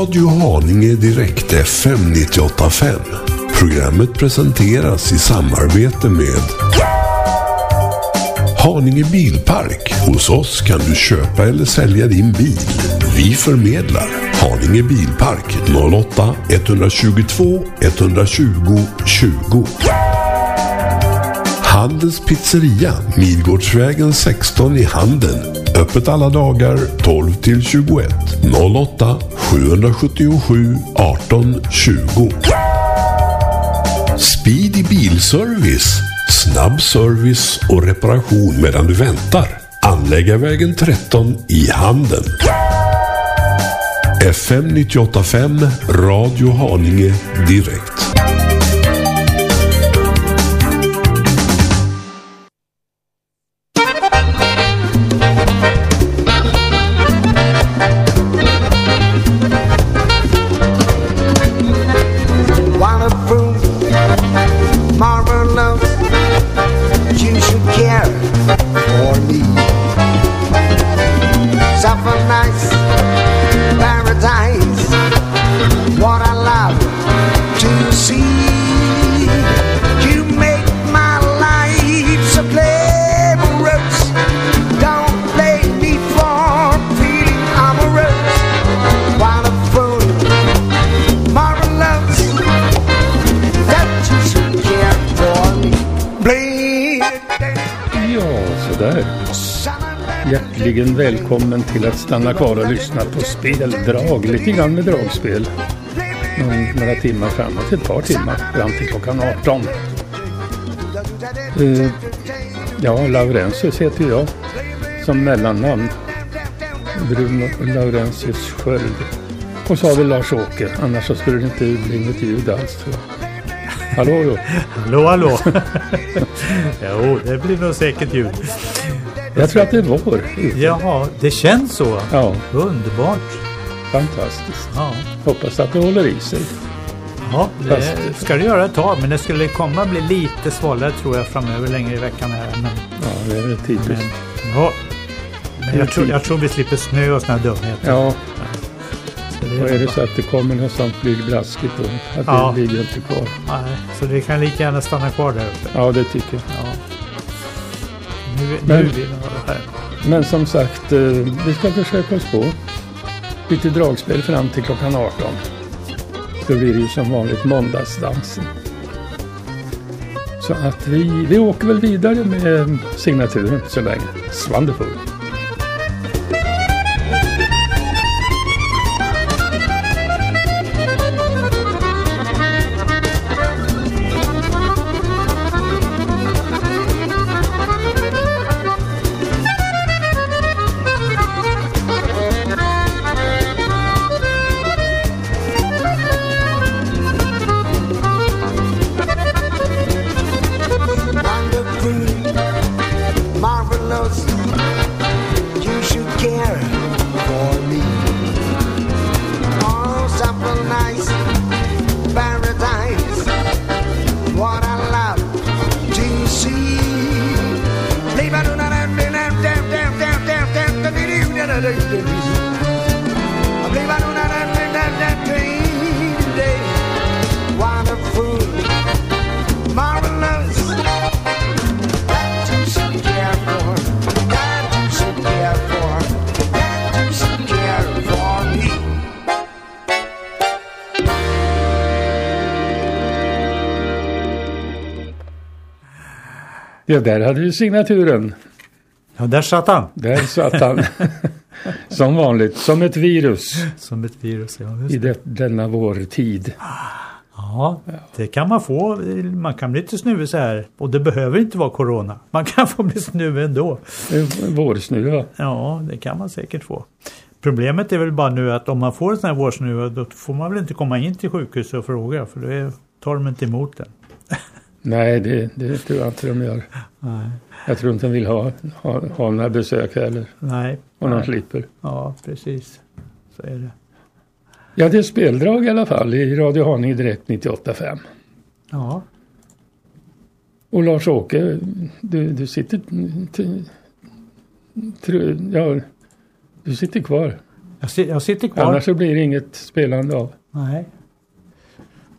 Radio Haninge Direkt FM 98.5. Programmet presenteras i samarbete med Haninge Bilpark. Hos oss kan du köpa eller sälja din bil. Vi förmedlar. Haninge Bilpark 08 122 120 20. Handels pizzeria, Midgårdsvägen 16 i Handen. Öppet alla dagar 12 till 21. 08 777 18 20. Speedy Bilservice. Snabb service och reparation medan du väntar. Anläggarvägen 13 i Handen. FM 985 Radio Haninge Direkt. Hjärtligen välkommen till att stanna kvar och lyssna på speldrag. Lite grann med dragspel. Någon, några timmar framåt, ett par timmar fram till klockan 18. Uh, eh, ja, Laurentius heter jag som mellannamn. Bruno Laurentius Sköld. Och så har vi Lars-Åke, annars så skulle det inte bli något ljud alls tror jag. Hallå. Hallå, hallå. jo, det blir nog säkert ljud. Jag tror att det är vår. Jaha, det känns så. Ja, Underbart. fantastiskt. Ja, Hoppas att det håller i sig. ja det ska det göra ett tag. Men det skulle komma bli lite svalare tror jag framöver längre i veckan här. Men, Ja, det är typiskt. men, ja. men jag, tror, jag tror vi slipper snö och här dumheter. Ja, och är det så att det kommer något sånt blir blaskigt då. Att Ja. det ligger inte kvar. Nej, så det kan lika gärna stanna kvar där uppe. Ja, det tycker jag. Ja. Nu, nu Men- är vi här. Men som sagt, eh, vi ska försöka oss på lite dragspel fram till klockan 18. Då blir det ju som vanligt måndagsdansen. Så att vi, vi åker väl vidare med signaturen så länge. Wonderful. Ja, där hade du signaturen. Ja, där satt han. Där satt han. som vanligt, som ett virus Som ett virus. Ja, i det, denna vår tid. Ja, det kan man få. Man kan bli lite snuvig så här. Och det behöver inte vara corona. Man kan få bli snuvig ändå. Vårsnuva. Ja, det kan man säkert få. Problemet är väl bara nu att om man får en sån här vårsnuva då får man väl inte komma in till sjukhuset och fråga för då tar de inte emot den. Nej, det, det tror jag inte de gör. Nej, Jag tror inte de vill ha, ha, ha några besök heller. nej. Och de slipper. Ja, precis. Så är det. Ja, det är speldrag i alla fall i Radio Haninge Direkt 98.5. Ja, Och Lars-Åke, du, du sitter... Tr, ja, du sitter kvar. Jag, jag sitter kvar. Annars så blir det inget spelande av. Nej.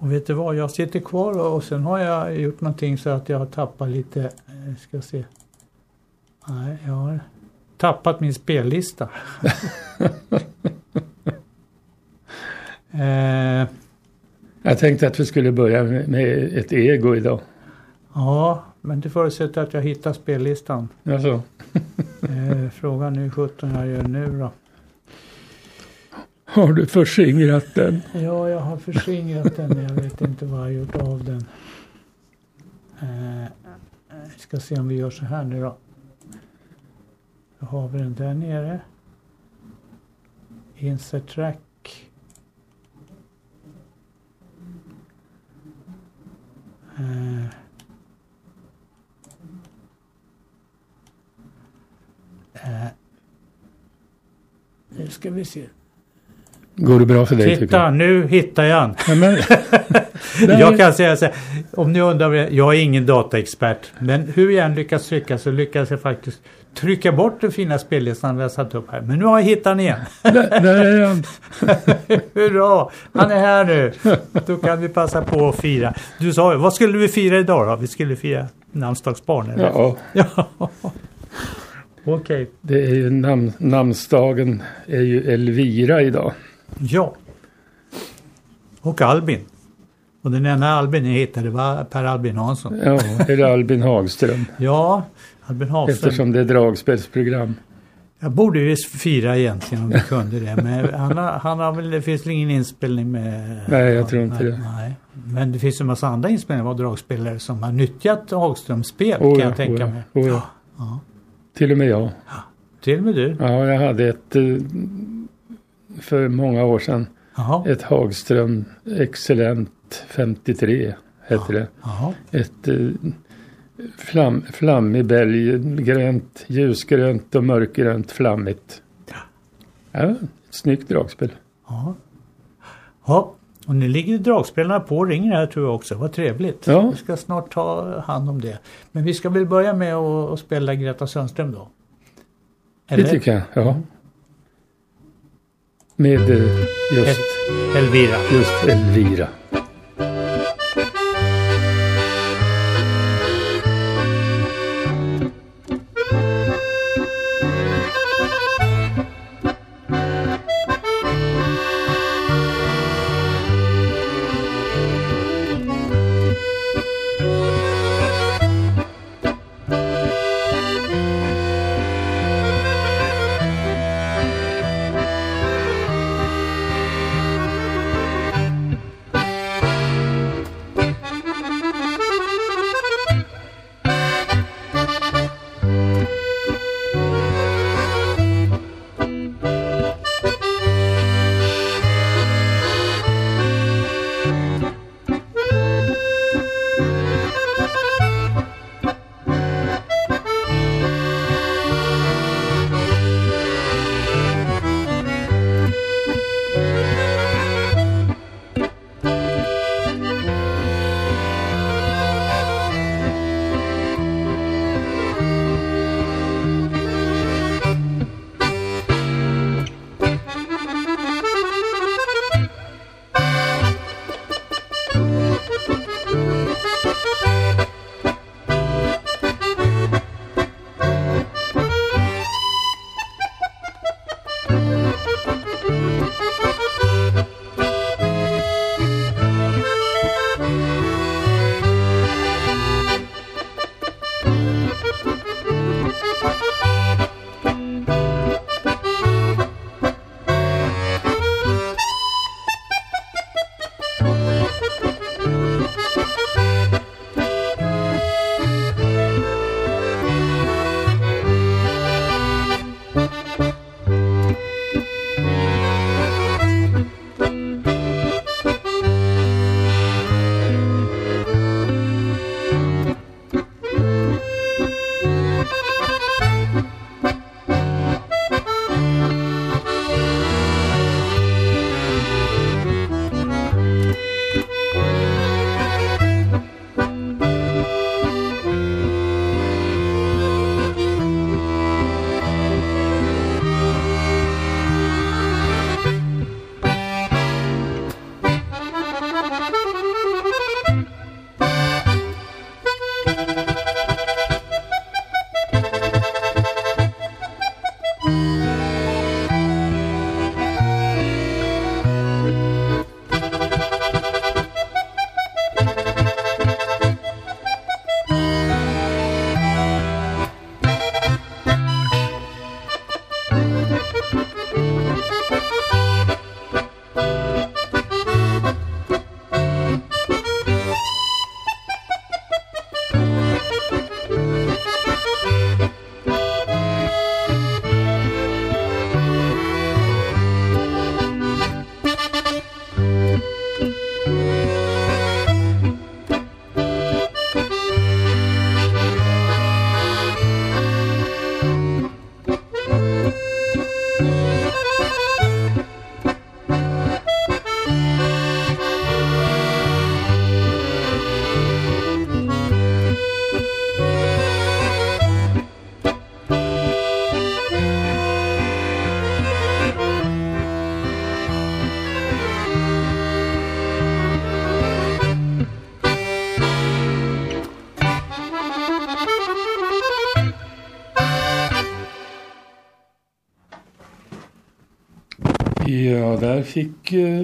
Och vet du vad, jag sitter kvar och, sen har jag gjort någonting så att jag har tappat lite, eh, ska se. Nej, jag har tappat min spellista. eh, Jag tänkte att vi skulle börja med, ett ego idag. ja, men det förutsätter att jag hittar spellistan. Alltså, Eh, frågan är hur sjutton jag gör nu då har du förskingrat den? Ja, jag har förskingrat den. Jag vet inte vad jag har gjort av den. Eh, vi ska se om vi gör så här nu då. Då har vi den där nere. Insert track. Eh. Eh. Nu ska vi se. Går det bra för dig Titta, nu hittar jag där- Jag kan säga så här, om ni undrar, jag är ingen dataexpert, men hur jag än lyckas trycka så lyckas jag faktiskt trycka bort den fina spellistan vi har satt upp här. Men nu har jag hittat den igen. där, är han. Hurra! Han är här nu. Då kan vi passa på att fira. Du sa, vad skulle vi fira idag då? Vi skulle fira namnsdagsbarn eller? Ja. Okej. det är ju namn, namnsdagen är ju Elvira idag. Ja. Och Albin. Och den enda Albin jag hittade var Per Albin Hansson. Ja, eller Albin Hagström. Ja, Albin Hagström. Eftersom det är dragspelsprogram. Jag borde ju fira egentligen om vi kunde det. Men han har, han har väl, det finns väl ingen inspelning med... Nej, jag tror inte nej, det. Nej. Men det finns en massa andra inspelningar av dragspelare som har nyttjat Hagströms spel Oh kan ja, jag tänka oh ja, mig. oh ja. Ja. Till och med jag. Till och med du. Ja, jag hade ett eh, för många år sedan. Jaha. Ett Hagström Excellent 53 hette det. Jaha. Ett eh, flam, flammig bälg, grönt, ljusgrönt och mörkgrönt flammigt. Ja, ett snyggt dragspel. Ja. ja. Och nu ligger dragspelarna på och ringer här tror jag också. Vad trevligt. Ja. Vi ska snart ta hand om det. Men vi ska väl börja med att, spela Greta Sundström då? Det tycker jag, ja. Med eh, just, Elvira. just Elvira.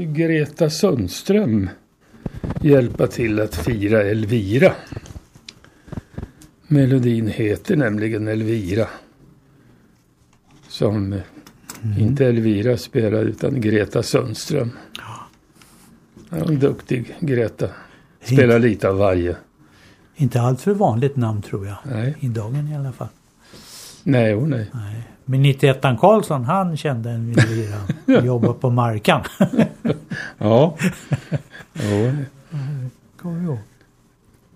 Greta Sundström hjälpa till att fira Elvira. Melodin heter nämligen Elvira. Som eh, inte Elvira spelar utan Greta Sundström. Ja, en duktig Greta. Spelar lite av varje. Inte allt för vanligt namn tror jag. Nej, I dagen i alla fall. nej, oh, nej. Nej. Men 91 Karlsson han kände en Elvira. Jobbade på Markan. Ja. Kommer ihåg.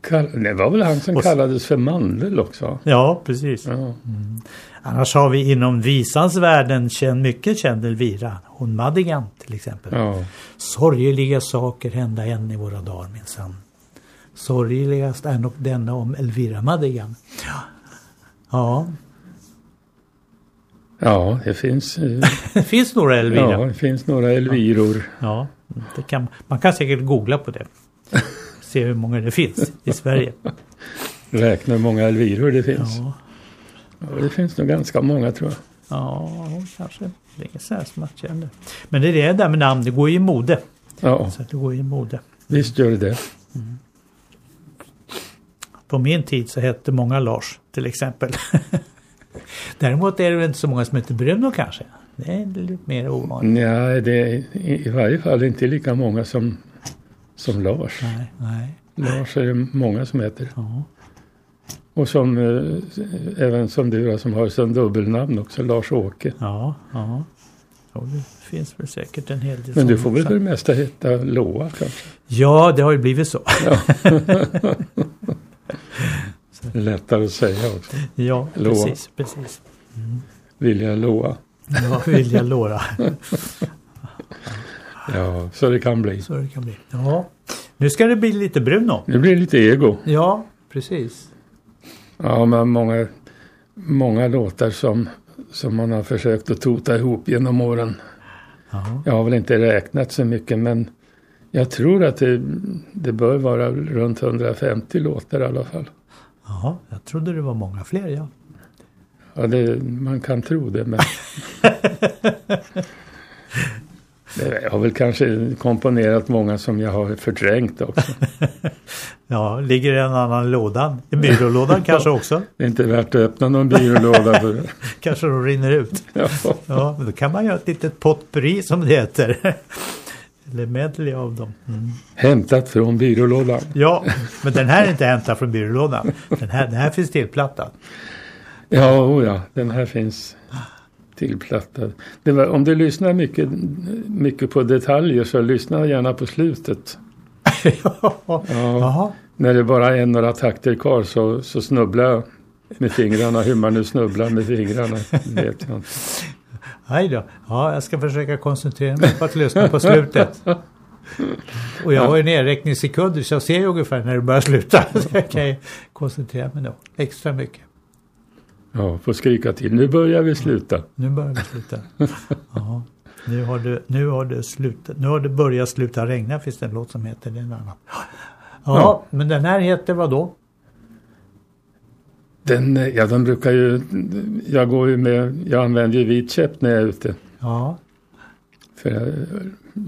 Kall- det var väl han som Och kallades för Mandel också? Ja, precis. Ja. Annars har vi inom visans världen känd, mycket känd Elvira. Hon Madigan till exempel. ja. Sorgliga saker hända än i våra dagar minsann. Sorgligast är nog denna om Elvira Madigan. Ja, Ja, det finns, eh, det finns några Elvira. ja, det finns några Elviror. Ja, det kan, man kan säkert googla på det. Se hur många det finns i Sverige. Räkna hur många Elviror det finns. Ja, Ja, det finns nog ganska många tror jag. ja kanske. Det är inget här som känner. Men det är det där med namn, det går ju i mode. Ja, Så det går i mode. visst gör det det. På min tid så hette många Lars till exempel. Däremot är det väl inte så många som heter Bruno kanske. Det är lite mer ovanligt. Nej, det är i varje fall inte lika många som, som Lars. Nej, nej. Lars är det många som heter. Ja. Och som, eh, även som du som har som dubbelnamn också, Lars-Åke. Ja, ja. ja. Det finns väl säkert en hel del Men du får väl för det mesta heta Loa kanske? Ja, det har ju blivit så. Lättare att säga också. Ja, Loa. precis, precis. Vilja Loa. Ja, Vilja Låra. Ja, så det kan bli. Så det kan bli. Ja. Nu ska det bli lite Bruno. Nu blir det lite ego. Ja, precis. Ja, men många, många låtar som, som man har försökt att tota ihop genom åren. Ja. Jag har väl inte räknat så mycket men jag tror att det, det bör vara runt 150 låtar i alla fall. Ja, jag trodde det var många fler. Ja. Ja, det, man kan tro det men... Jag har väl kanske komponerat många som jag har förträngt också. ja, ligger det en annan låda? I byrålådan kanske också? Det är inte värt att öppna någon byrålåda för. Kanske de rinner ut. Ja. Ja, då kan man göra ett litet potpurri som det heter. Eller medley av dem. Mm. Hämtat från byrålådan. Ja, men den här är inte hämtad från byrålådan. Den här, den här finns tillplattad. Ja, oh ja, den här finns tillplattad. Var, om du lyssnar mycket, mycket på detaljer så lyssna gärna på slutet. ja. När det bara är några takter kvar så, så snubblar jag med fingrarna. Hur man nu snubblar med fingrarna vet jag inte. Aj då. Ja, jag ska försöka koncentrera mig på att lyssna på slutet. Och jag har ju nedräkning i sekunder så jag ser ju ungefär när det börjar sluta. Så jag kan ju koncentrera mig då extra mycket. Ja, får skrika till. Nu börjar vi sluta. Nu börjar det sluta. Ja. Nu har det, nu har det slutat. Nu har det börjat sluta regna finns det en låt som heter. Det en annan. Ja, Ja. men den här heter vad då? Den, eh, ja, de brukar ju, jag går ju med, jag använder ju vit käpp när jag är ute. Ja, För jag,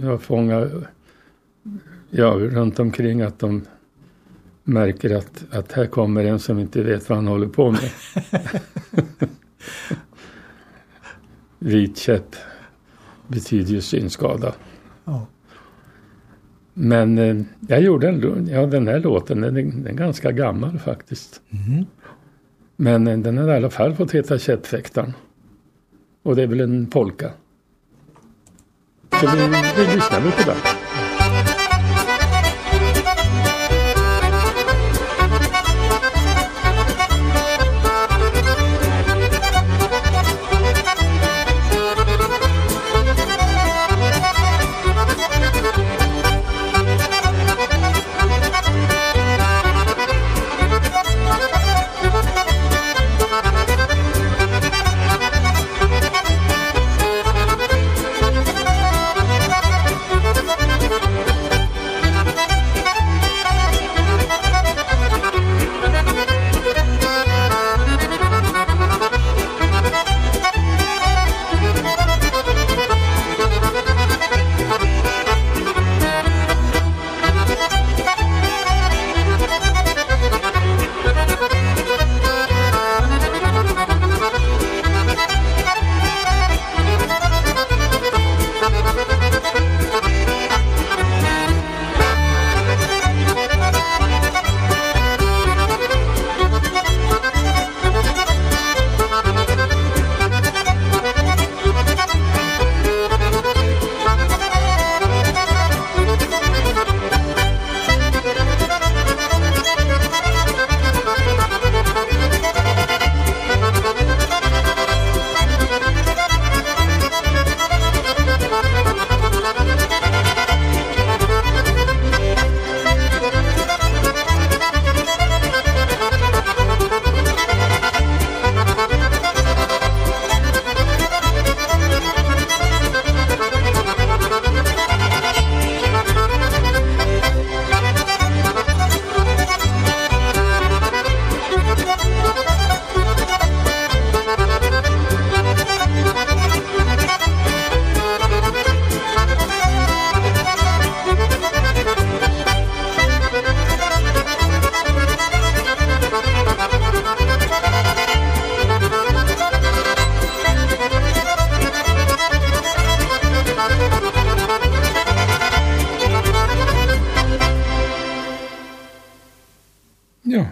jag fångar ja, runt omkring att de märker att, att här kommer en som inte vet vad han håller på med. Vit käpp betyder ju synskada. ja. Men eh, jag gjorde en, ja, den här låten, den är, den är ganska gammal faktiskt. Mhm. Men den har i alla fall fått heta Kättfäktaren. Och det är väl en polka. Så vi, vi lyssnar väl på den.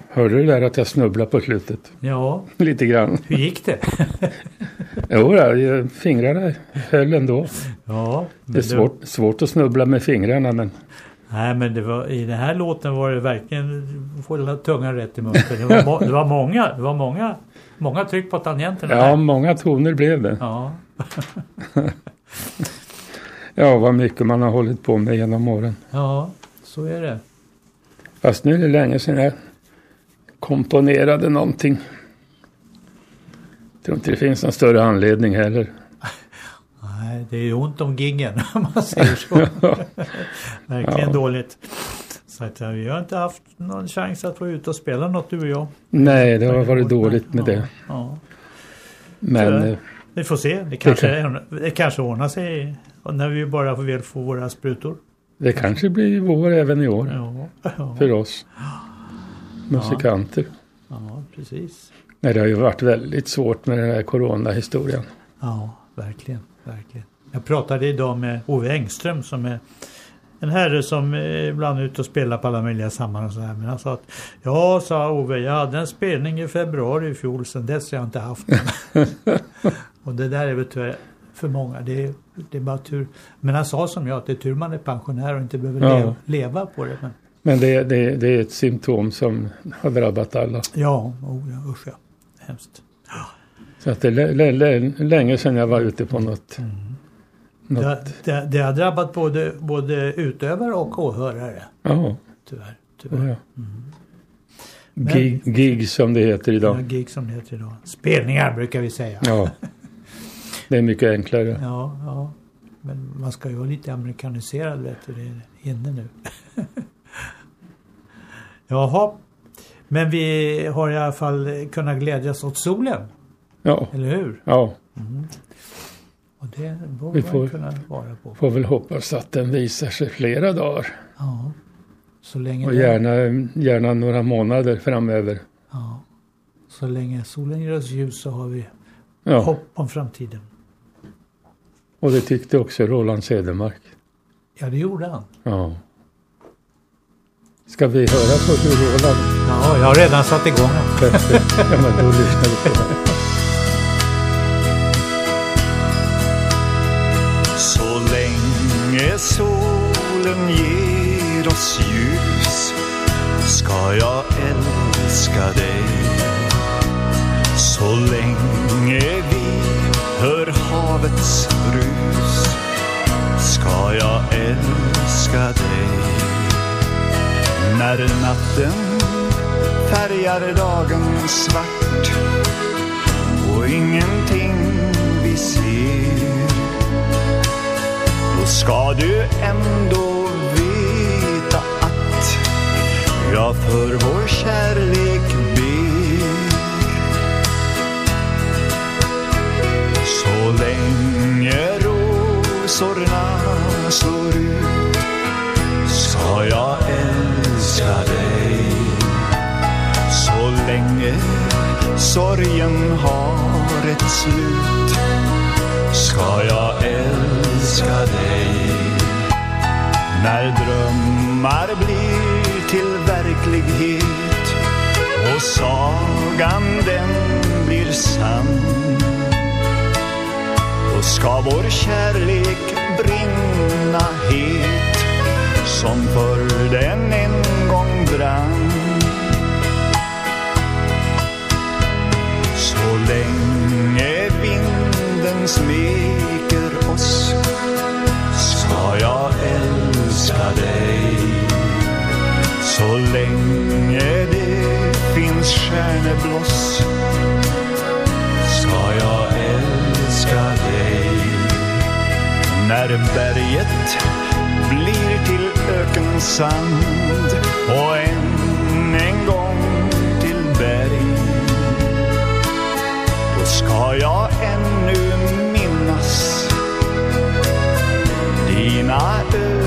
Hörde du där att jag snubblade på slutet? Ja, Lite grann. hur gick det? Jo, då, fingrarna höll ändå. ja, Det är svårt, svårt att snubbla med fingrarna men Nej, men det var, i den här låten var det verkligen få hålla tungan rätt i mun. för Det var, må, det var många, det var många, många tryck på tangenterna. ja, där. många toner blev det. ja. Ja, vad mycket man har hållit på med genom åren. ja, så är det. Fast nu är det länge sedan jag komponerade någonting. Jag tror inte det finns någon större anledning heller. Nej, det är ont om giggen om man säger så. Verkligen Ja. dåligt. Så att, vi har inte haft någon chans att få ut och spela något du och jag. Nej, det har varit dåligt med ja, det. Ja. Men Tyvärr. eh, Vi får se. Det kanske, det kanske ordnar sig när vi bara vill få våra sprutor. det kanske blir vår även i år ja, för oss musikanter. ja precis. Nej, det har ju varit väldigt svårt med den här coronahistorien. Ja, verkligen, verkligen. Jag pratade idag med Ove Engström som är en herre som ibland är ute och spelar på alla möjliga sammanhang och så här. Men han sa att ja, sa Ove, jag hade en spelning i februari i fjol, sen dess har jag inte haft den. och det där är väl tyvärr för många, det är, det är bara tur. Men han sa som jag att det är tur man är pensionär och inte behöver Ja. leva, leva på det. Men, Men det, det, det är ett symptom som har drabbat alla. ja, oh, ja, usch ja. Hemskt. Så att det är lä- lä- lä- länge sedan jag var ute på något. något. Det, det, det har drabbat både, både utövare och åhörare. Ja, Tyvärr. ja, tyvärr. ja. Men- Gig, gig som det heter Ja. idag. Gig som det heter idag. Spelningar brukar vi säga. Ja, det är mycket enklare. Ja, ja. Men man ska ju vara lite amerikaniserad vet du. Det är inne nu. Jaha. Men vi har i alla fall kunnat glädjas åt solen. Ja, Eller hur? ja, Och det borde Vi får- kunna vara på. får väl hoppas att den visar sig flera dagar. Ja. Så länge, Och gärna, gärna några månader framöver. ja. så länge solen ger oss ljus så har vi Ja, hopp om framtiden. och det tyckte också Roland Cedermark. Ja, det gjorde han. Ja. Ska vi höra på hur Roland Ja, jag har redan satt igång. Ja, men då lyssnar vi på det. Så länge solen ger oss ljus ska jag älska dig. Så länge vi hör havets brus ska jag älska dig. När natten färgar dagen svart och ingenting vi ser då ska du ändå veta att jag för vår kärlek ber. Så länge rosorna slår ut ska jag älska dig. Så länge sorgen har ett slut ska jag älska dig. När drömmar blir till verklighet och sagan den blir sann. Då ska vår kärlek brinna het som för den en brann. Så länge vinden smeker oss ska jag älska dig. Så länge det finns stjärnebloss ska jag älska dig. När berget till ökensand och än en gång till berg. Då ska jag ännu minnas dina ögon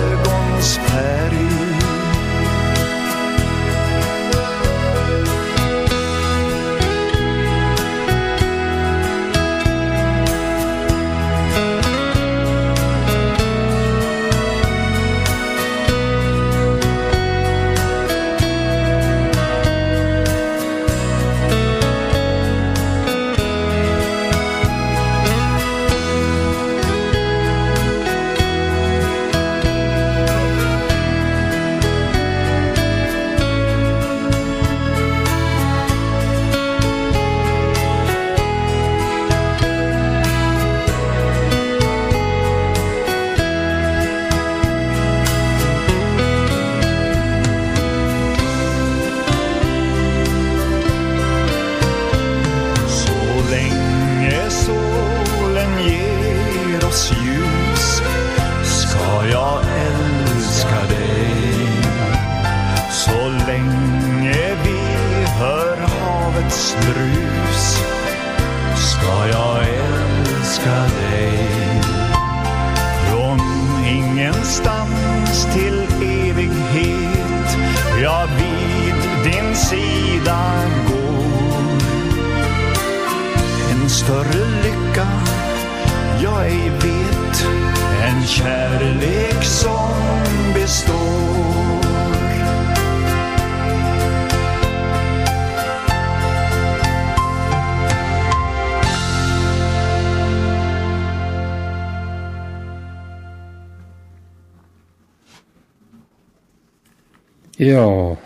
Ja,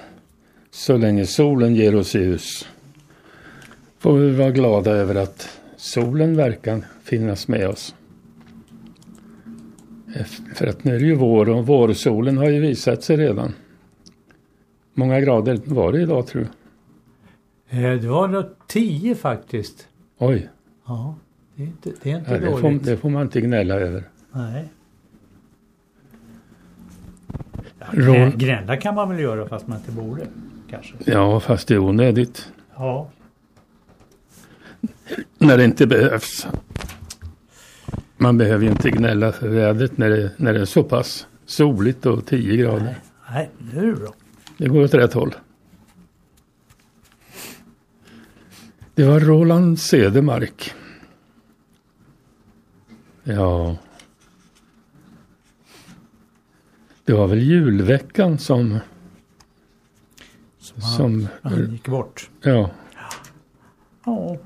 så länge solen ger oss ljus får vi vara glada över att solen verkar finnas med oss. För att nu är det ju vår och vårsolen har ju visat sig redan. Många grader var det idag tror du? Eh, Det var nog 10 faktiskt. Oj, Ja, det är inte, det är inte ja, det, får, dåligt. det får man inte gnälla över. Nej. Ja, Rå- grä- Gnälla kan man väl göra fast man inte borde. Kanske. Ja, fast det är onödigt. Ja. När det inte behövs. Man behöver ju inte gnälla för vädret när det, när det är så pass soligt och 10 grader. Nej, nej, är det bra. Det går åt rätt håll. Det var Roland Cedermark. Ja. Det var väl julveckan som, Som han, som han gick bort. ja, Ja.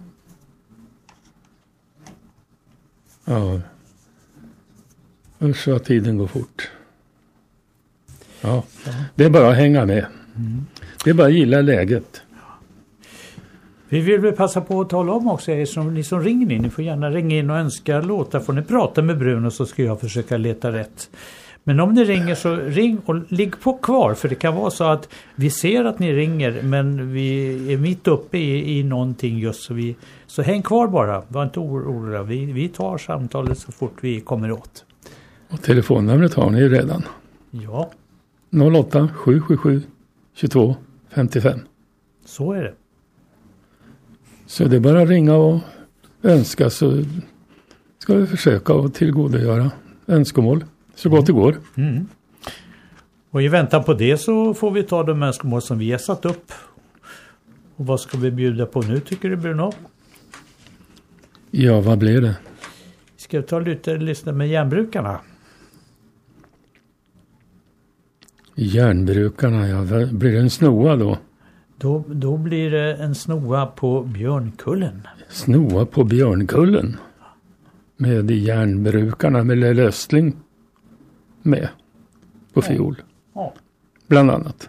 ja. Usch vad tiden går fort. Ja, det är bara att hänga med. Det är bara att gilla läget. Vi vill väl passa på att tala om också, er som, ni som ringer in, ni får gärna ringa in och önska låtar. Får ni prata med Bruno så ska jag försöka leta rätt. Men om ni ringer så ring och ligg på kvar för det kan vara så att vi ser att ni ringer men vi är mitt uppe i, i någonting just så vi... Så häng kvar bara, var inte oroliga. Vi, vi tar samtalet så fort vi kommer åt. Och telefonnumret har ni ju redan. Ja, 08 777 22 55. så är det. Så det är bara att ringa och önska så ska vi försöka att tillgodogöra önskemål så gott det går. Mm. Och i väntan på det så får vi ta de önskemål som vi har satt upp. Och vad ska vi bjuda på nu tycker du Bruno? Ja, vad blir det? Ska vi ta lite lyssna med järnbrukarna? Järnbrukarna, ja. Blir det en snoa då? Då, då blir det en snoa på Björnkullen. Snoa på Björnkullen. Med järnbrukarna med Lelle Östling med på fiol. Bland annat.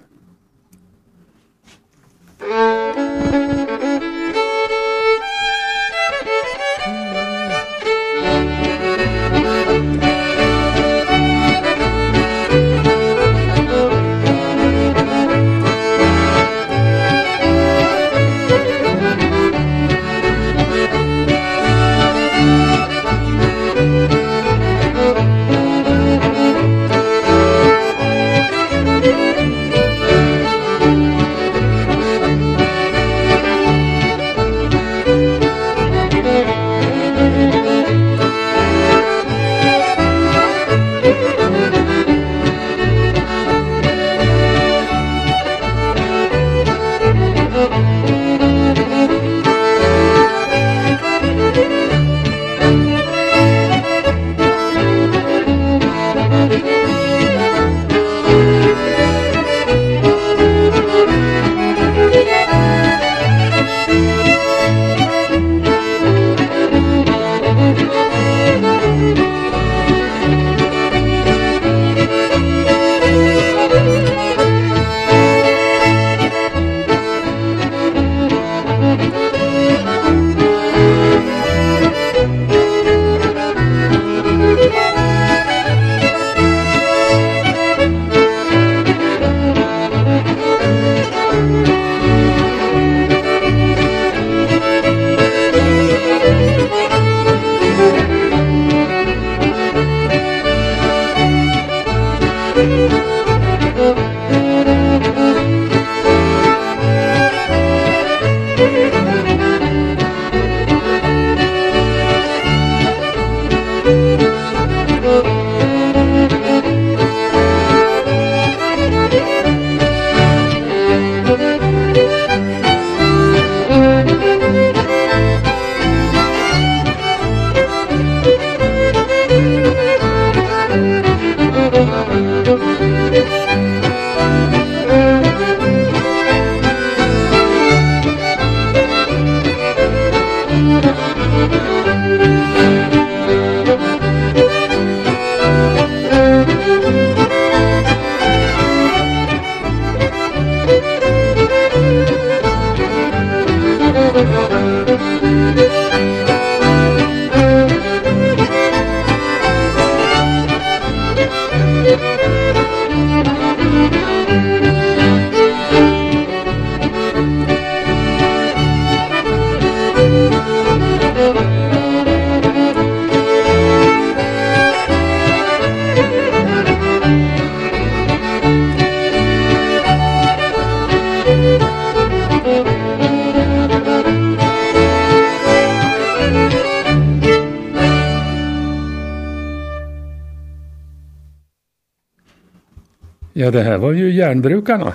Ja, det här var ju järnbrukarna.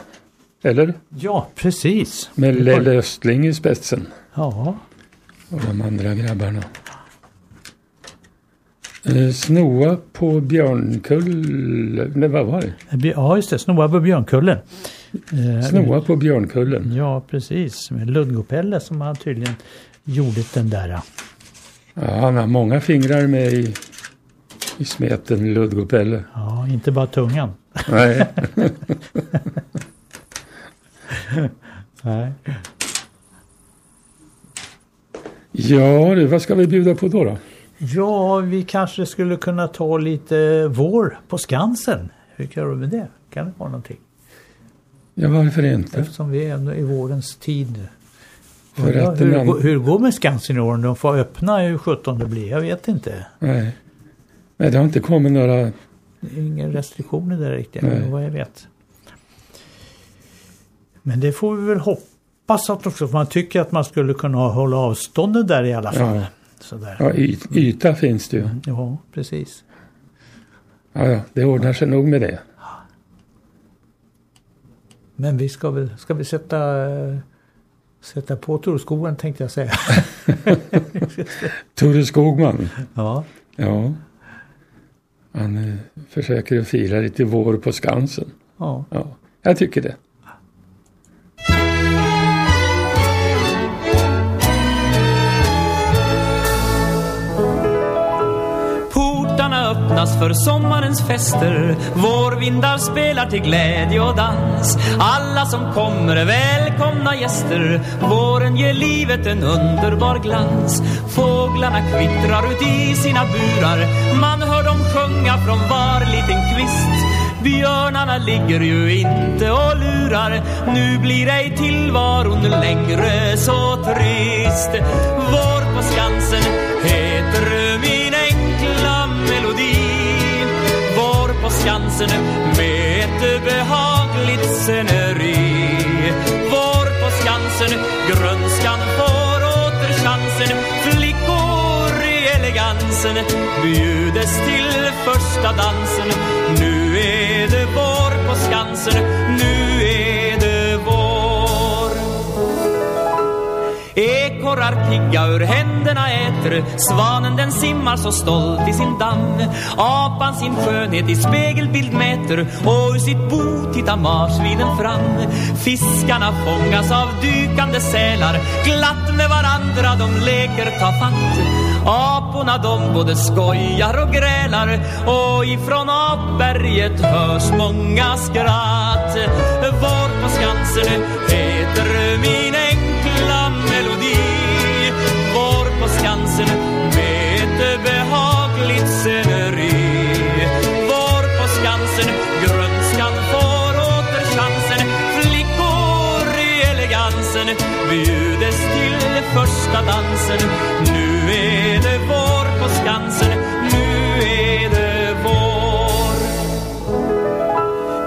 Eller? Ja, precis. Med Lelle Östling i spetsen. Ja, Och de andra grabbarna. Eh, Snoa på Björnkull... Nej, vad var det? ja just det. Snåa på Björnkullen. Eh, Snoa på Björnkullen. Ja, precis. Med Ludgopelle som han tydligen gjorde den där. Ja, han har många fingrar med i, i smeten, Ludgopelle. Ja, inte bara tungan. Nej. Nej. Ja, du, vad ska vi bjuda på då? då? Ja, vi kanske skulle kunna ta lite vår på Skansen. Hur kan du med det? Kan det vara någonting? Ja, varför inte? Eftersom vi är ändå i vårens tid. För Ja, hur, den går- an- hur går med Skansen i år? De får öppna hur 17 det blir? Jag vet inte. Nej. Nej, det har inte kommit några... Inga restriktioner där riktigt, Nej. vad jag vet. Men det får vi väl hoppas att också, för man tycker att man skulle kunna hålla avståndet där i alla fall. Ja, Sådär. ja, y- yta finns det ju. Ja, precis. Ja, ja, det ordnar sig nog med det. Men vi ska väl, ska vi sätta, sätta på Torskogen tänkte jag säga. Tore Skogman. ja. Ja. Han eh, försöker fira lite vår på Skansen. ja. Ja, jag tycker det. Öppnas för sommarens fester. Vårvindar spelar till glädje och dans. Alla som kommer är välkomna gäster. Våren ger livet en underbar glans. Fåglarna kvittrar ut i sina burar. Man hör dem sjunga från var liten kvist. Björnarna ligger ju inte och lurar. Nu blir ej tillvaron längre så trist. Vår på Skansen heter min på Skansen med ett behagligt sceneri. Vår på Skansen, grönskan får åter chansen. Flickor i elegansen bjudes till första dansen. Nu är det vår på Skansen, nu Ekorrar pigga ur händerna äter. Svanen den simmar så stolt i sin damm. Apan sin skönhet i spegelbild mäter. Och ur sitt bo tittar marsvinen fram. Fiskarna fångas av dykande sälar. Glatt med varandra de leker tafatt Aporna de både skojar och grälar. Och ifrån apberget hörs många skratt. Vår på Skansen heter min Skansen med ett behagligt sceneri. Vår på Skansen, grönskan får åter chansen. Flickor i elegansen bjudes till första dansen. Nu är det vår på Skansen, nu är det vår.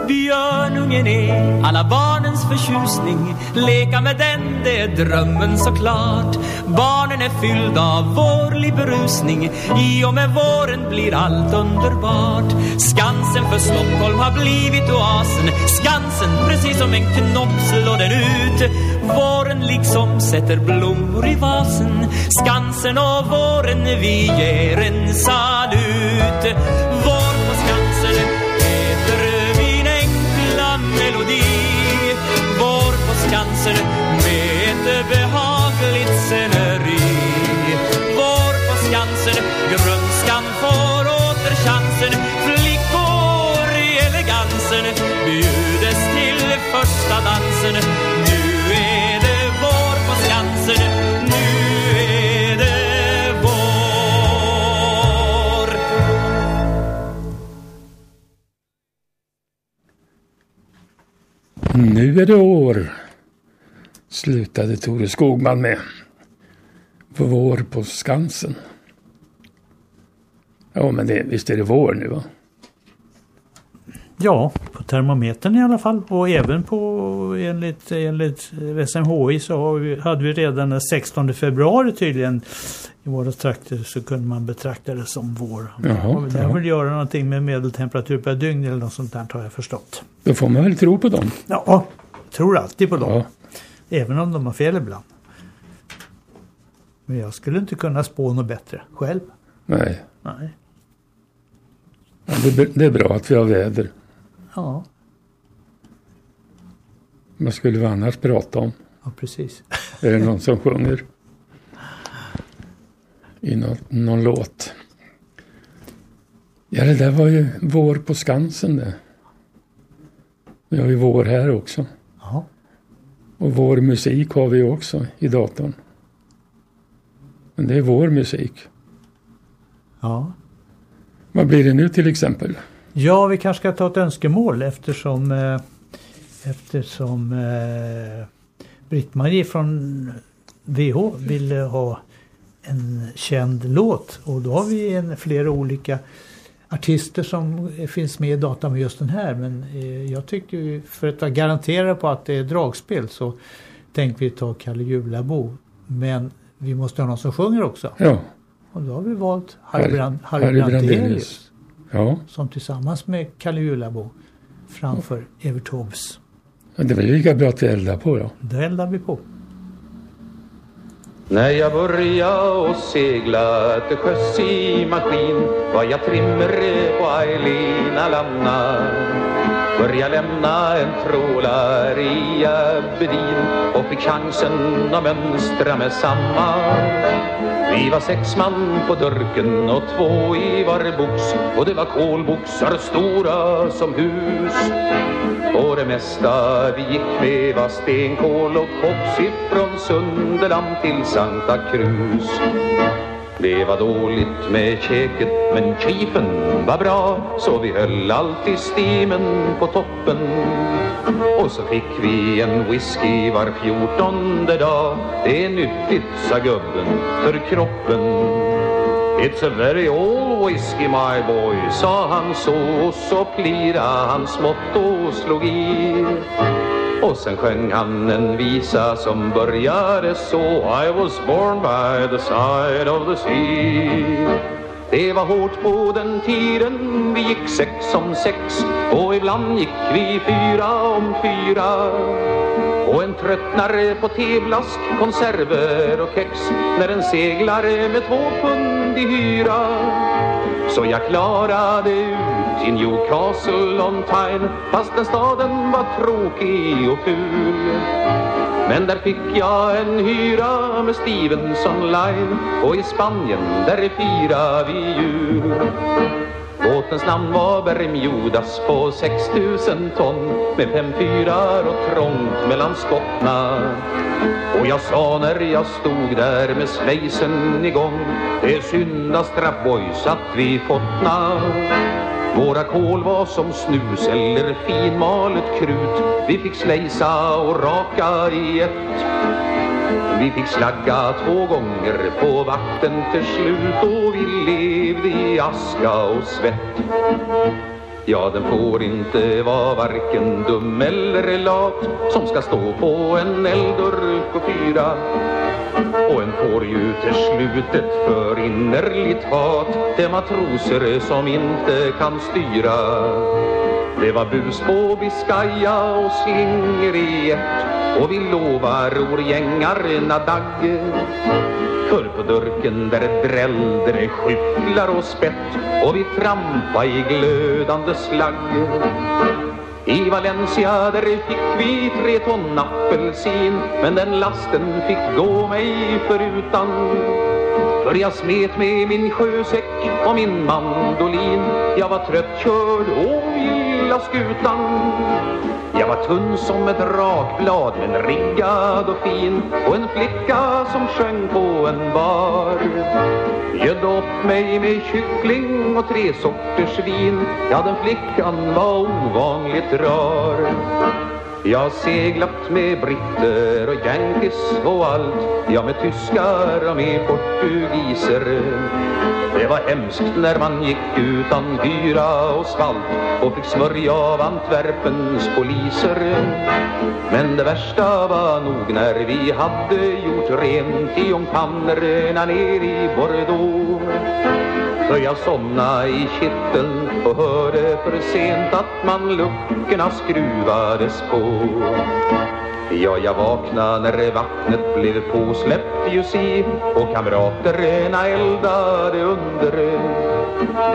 Björnungen är alla barn förtjusning. Leka med den, det är drömmen såklart. Barnen är fyllda av vårlig berusning I och med våren blir allt underbart. Skansen för Stockholm har blivit oasen. Skansen, precis som en knopp slår den ut. Våren liksom sätter blommor i vasen. Skansen och våren, vi ger en salut. Vår Nu är det år, slutade Tore Skogman med. Vår på Skansen. Ja, men det, visst är det vår nu va? Ja, på termometern i alla fall. Och även på enligt, enligt SMHI så vi, hade vi redan den 16 februari tydligen i våra trakter så kunde man betrakta det som vår. Jaha, det har väl göra någonting med medeltemperatur per dygn eller något sånt där har jag förstått. Då får man väl tro på dem. Ja, tror alltid på dem. Ja. Även om de har fel ibland. Men jag skulle inte kunna spå något bättre själv. Nej. Nej. Ja, det, är bra att vi har väder. Ja, Vad skulle vi annars prata om? ja precis. Är det någon som sjunger? I någon, någon låt. Ja, det där var ju vår på Skansen det. Vi har ju vår här också. Och vår musik har vi också i datorn. Men det är vår musik. ja. Vad blir det nu till exempel? Ja, vi kanske ska ta ett önskemål eftersom eh, eftersom eh, Britt-Marie från VH ville ha en känd låt och då har vi en, flera olika artister som finns med i datan med just den här men eh, jag tycker ju för att vara garanterad på att det är dragspel så tänkte vi ta Kalle Julabo men vi måste ha någon som sjunger också Ja, och då har vi valt Harry, Harry- Brand, Harry, Harry Brandelius ja. som tillsammans med Kalle Julabo framför Evert Taubes. Ja, Det är väl lika bra att vi eldar på då. Då eldar vi på. När jag började och segla till sjöss i maskin var jag trimmer på Eileen Lanna. Börja lämna en trålare i Aberdeen och fick chansen att mönstra med samma Vi var sex man på dörken och två i var box och det var kolboxar stora som hus och det mesta vi gick med var stenkol och koks ifrån Sunderland till Santa Cruz. Det var dåligt med käket men chiefen var bra så vi höll alltid stimen på toppen. Och så fick vi en whisky var fjortonde dag. Det är nyttigt, sa gubben, för kroppen. It's a very old whisky my boy, sa han så och så plira hans motto slog i. Och sen sjöng han en visa som började så. I was born by the side of the sea. Det var hårt på den tiden, vi gick sex om sex. Och ibland gick vi fyra om fyra. Och en tröttnar på teblask, konserver och kex. När en seglare med två pund i hyra. Så jag klarade ut i Newcastle on Tyne fast den staden var tråkig och ful. Men där fick jag en hyra med Stevenson Line och i Spanien där firar vi jul. Båtens namn var Bermudas på 6000 ton med fem fyrar och trångt mellan skottna. Och jag sa när jag stod där med svejsen igång Det är synd att vi fottna våra kol var som snus eller finmalet krut Vi fick slejsa och raka i ett vi fick slagga två gånger på vatten till slut och vi levde i aska och svett. Ja, den får inte vara varken dum eller lat som ska stå på en eldurk och fyra. Och en får ju till slutet för innerligt hat till matroser som inte kan styra. Det var bus på Biscaya och slinger i ett. Och vi lovar orgängarna dagge. För på dörken där drällde det skyfflar och spett. Och vi trampa i glödande slagg i Valencia där fick vi tre ton apelsin. Men den lasten fick gå mig förutan. För jag smet med min sjösäck och min mandolin. Jag var tröttkörd och gilla skutan. Jag var tunn som ett rakblad men riggad och fin. Och en flicka som sjöng på en bar. Gödde upp mig med kyckling och tre sorters vin Ja, den flickan var ovanligt rar. Jag har seglat med britter och yankees och allt. Ja, med tyskar och med portugiser. Det var hemskt när man gick utan hyra och svalt Och fick smörja av Antwerpens poliser. Men det värsta var nog när vi hade gjort rent i ångpannorna ner i Bordeaux för jag somna' i kitteln och hörde för sent att man luckorna skruvades på. Ja, jag vaknade när vattnet blev påsläppt ju si och kamraterna eldade under.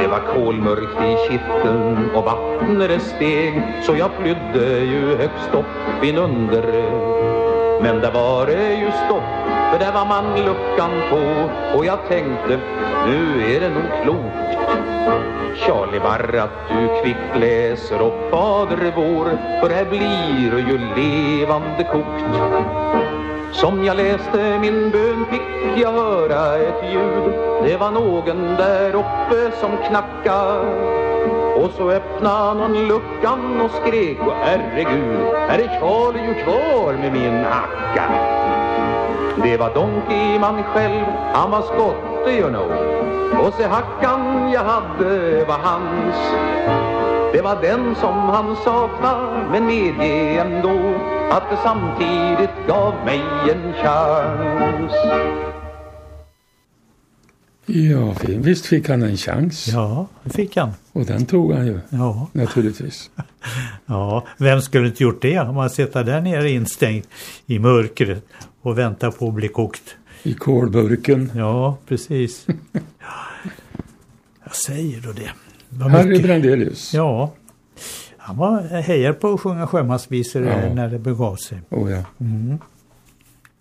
Det var kolmörkt i kitteln och vattnet steg så jag flydde ju högst upp inunder men där var det ju stopp för där var man luckan på. Och jag tänkte nu är det nog klokt. Charlie Barr att du kvickt läser upp Fader vår för här blir det ju levande kokt som jag läste min bön fick jag höra ett ljud. Det var någon där uppe som knackade och så öppnade någon luckan och skrek Och herregud, här är Charlie ju kvar med min hacka. Det var Donkeyman själv, han var skotte you know. Och se hackan jag hade var hans. Det var den som han saknade men medge ändå Att det samtidigt gav mig en chans. Ja, visst fick han en chans. Ja, det fick han. Och den tog han ju, Ja. naturligtvis. ja, vem skulle inte gjort det om man sitter där nere instängd i mörkret och väntar på att bli kokt. I kolburken. Ja, precis. Jag säger då det. Vad Harry mycket- Brandelius. Ja. Han var hejar på att sjunga sjömansvisor Ja. när det begav sig. Oh, ja.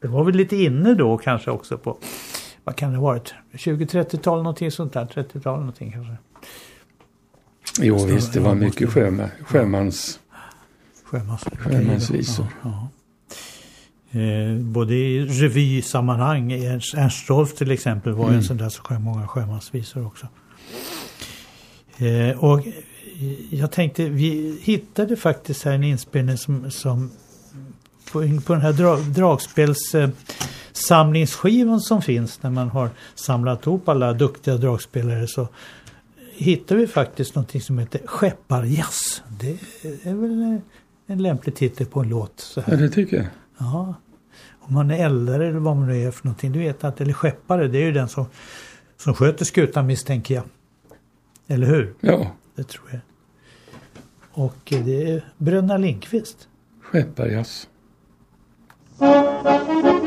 Det var väl lite inne då kanske också på, vad kan det ha varit, 20-30-tal någonting sånt där, 30-tal någonting kanske. Jo, Så- visst, det var mycket sjöma, sjömans... Sjömans, Sjömansvisor. Ja, ja. Eh, både i revysammanhang, Ernst Rolf till exempel var Mm. en sån där som sjöng många sjömansvisor också. Eh, och jag tänkte, vi hittade faktiskt här en inspelning som, som på, på den här dra, dragspels eh, samlingsskivan som finns när man har samlat ihop alla duktiga dragspelare så hittar vi faktiskt någonting som heter Skepparjazz. Det är väl en lämplig titel på en låt. Så Ja, här. det tycker jag. Ja. Om man är eldare eller vad man nu är för någonting. Du vet att, eller skeppare, det är ju den som, som sköter skutan misstänker jag. Eller hur? Ja, Det tror jag. Och det är Bröderna Lindqvist. skepparjazz. Ja,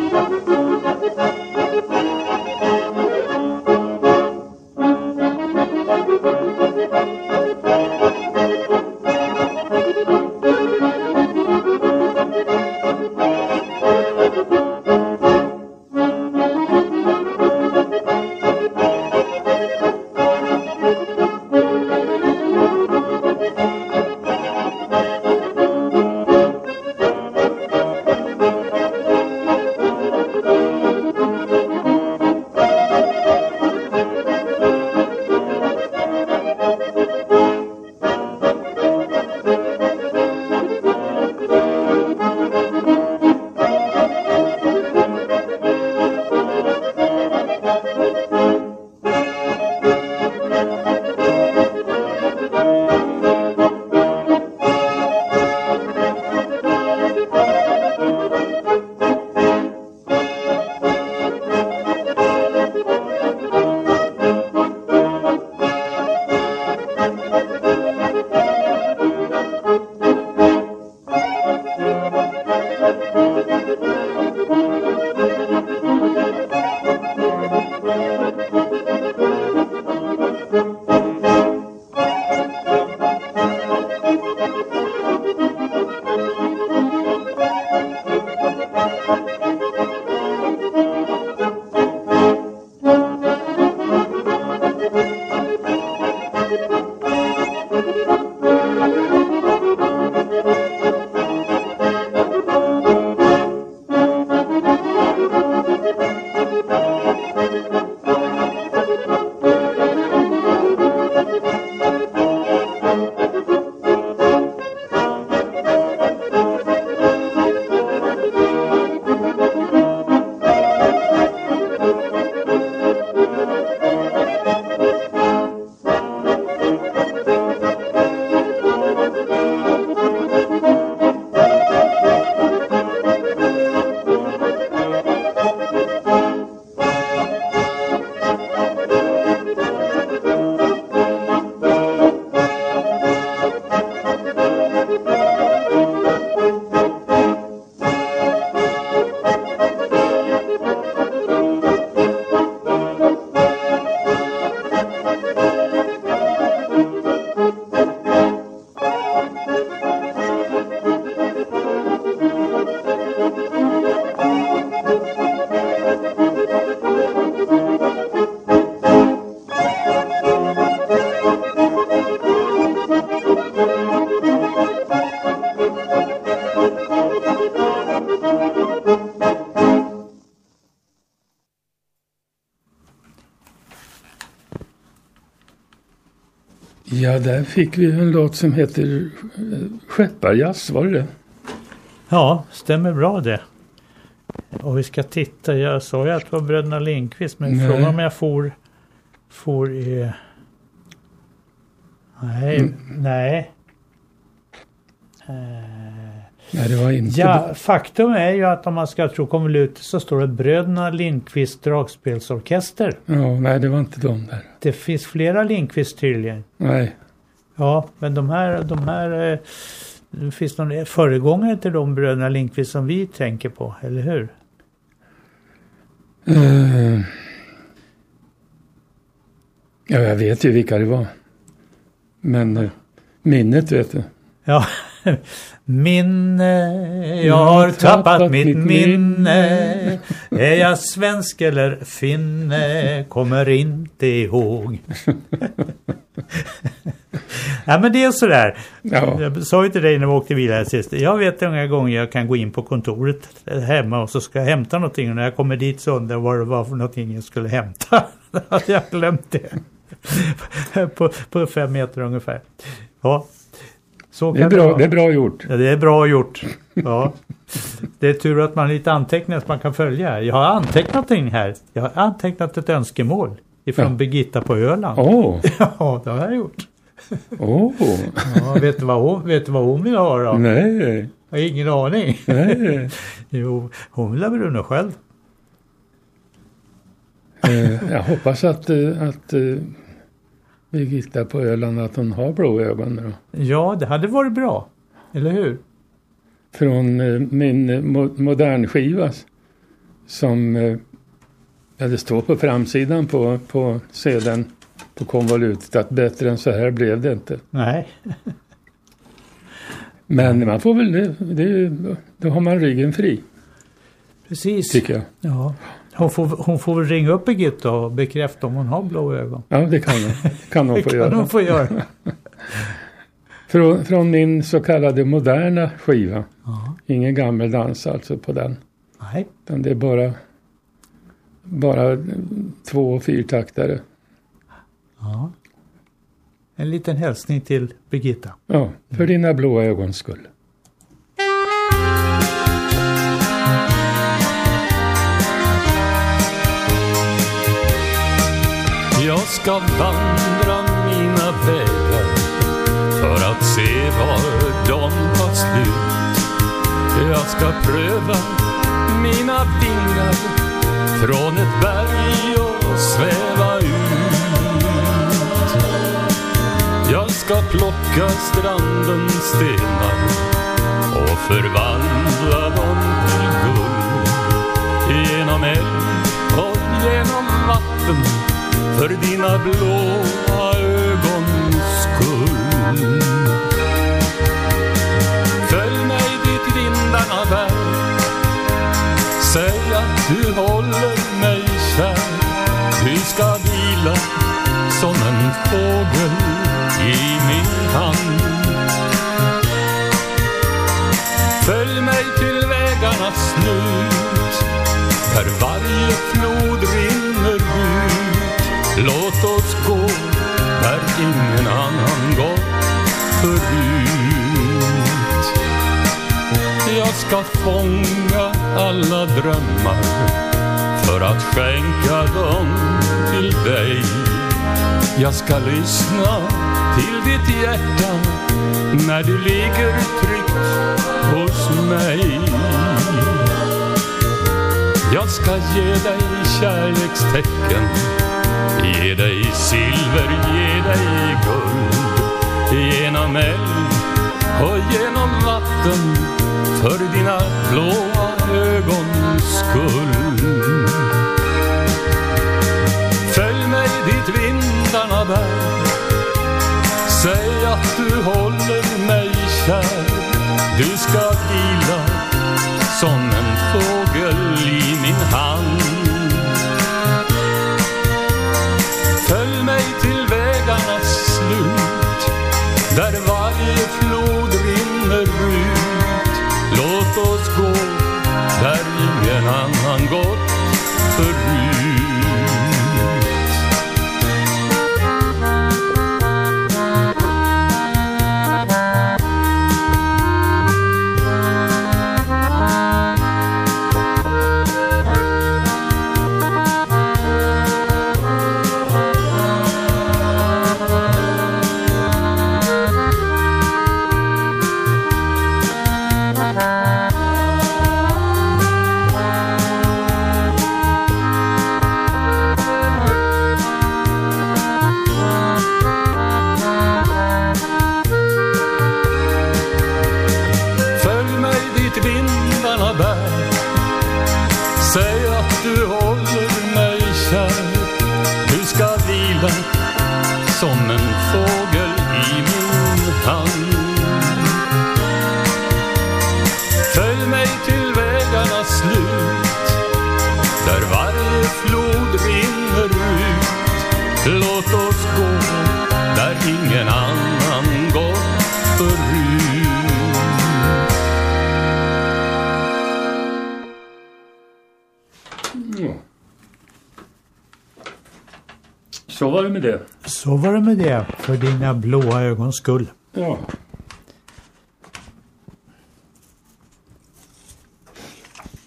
fick vi en låt som heter eh, Skepparjazz, var det det? Ja, stämmer bra det. Och vi ska titta, jag sa ju att det var bröderna Lindqvist, men frågan om jag får, får i... Nej, Mm. nej. Eh, Nej, det var inte... Ja, faktum är ju att om man ska tro konvolutet så står det Bröderna Lindqvist dragspelsorkester. Ja, nej, det var inte de där. Det finns flera Lindqvist tydligen. Nej. Ja, men de här, de här eh, det finns någon föregångare till de bröderna Lindqvist som vi tänker på, eller hur? Eh, ja, jag vet ju vilka det var. Men eh, minnet vet du. Ja, minne, jag har tappat mitt minne. Är jag svensk eller finne, kommer inte ihåg. ja men det är sådär. Ja. Jag sa ju till dig när vi åkte bil här sist. Jag vet hur många gånger jag kan gå in på kontoret hemma och så ska jag hämta någonting. Och när jag kommer dit så undrar jag vad det var för någonting jag skulle hämta. Då hade jag glömt det. på, på fem meter ungefär. Ja, så Det är, det bra, vara. det är bra gjort. Ja, det är bra gjort. Ja. Det är tur att man har lite anteckningar som man kan följa. Jag har antecknat någonting här. Jag har antecknat ett önskemål ifrån Ja. Birgitta på Öland. Åh, Ja, det har jag gjort. åh, Ja, vet, du vad hon, vet du vad hon vill ha då? nej, Jag har ingen aning. nej. Jo, hon vill ha Bruno själv. Eh, jag hoppas att, eh, att eh, Birgitta på Öland att hon har blå ögon nu då. Ja, det hade varit bra. Eller hur? Från min mo- modernskiva som ja, det står på framsidan på, på sedeln på konvolutet att bättre än så här blev det inte. Nej. Men man får väl, det, det, då har man ryggen fri Precis. tycker jag. Ja. Hon får, hon får väl ringa upp Birgitta och bekräfta om hon har blå ögon. Ja, det kan hon, kan hon Det få kan göra. hon få göra. Från, från min så kallade moderna skiva. Ja. Ingen gammeldans alltså på den. Nej. Utan det är bara, bara två och fyrtaktare. Ja. En liten hälsning till Birgitta. Ja, för dina blåa ögons skull. Jag ska vandra mina vägar för att se var de tar slut. Jag ska pröva mina vingar från ett berg och sväva ut. Jag ska plocka strandens stenar och förvandla dem till guld. Genom eld och genom vatten för dina blåa ögons skull. Du håller mig kär? Du ska vila som en fågel i min hand? Följ mig till vägarnas slut. Där varje flod rinner ut. Låt oss gå där ingen annan gått förut. Jag ska fånga alla drömmar för att skänka dem till dig. Jag ska lyssna till ditt hjärta när du ligger tryggt hos mig. Jag ska ge dig kärlekstecken Ge dig silver, ge dig guld Genom eld och genom vatten. För dina blåa ögons skull. Följ mig dit vindarna bär. Säg att du håller mig kär. Du ska vila ingen annan gått det med det. Så var det med det, för dina blåa ögons skull. Ja.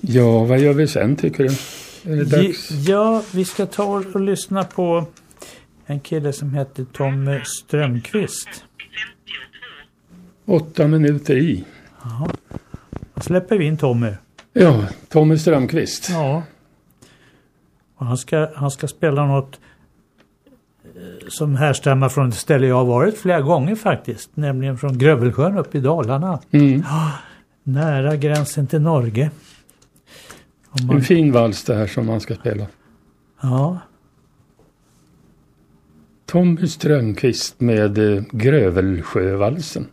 Ja, vad gör vi sen tycker du? Är det dags? Ja, vi ska ta och lyssna på en kille som heter Tommy Strömqvist. Åtta minuter i. Då släpper vi in Tommy. Ja, Tommy Strömqvist. Ja. Och han ska, han ska spela något som härstammar från ett ställe jag har varit flera gånger faktiskt. Nämligen från Grövelsjön uppe i Dalarna. Mm. Nära gränsen till Norge. Man, En fin vals det här som man ska spela. ja, Tommy Strömqvist med eh, Grövelsjövalsen.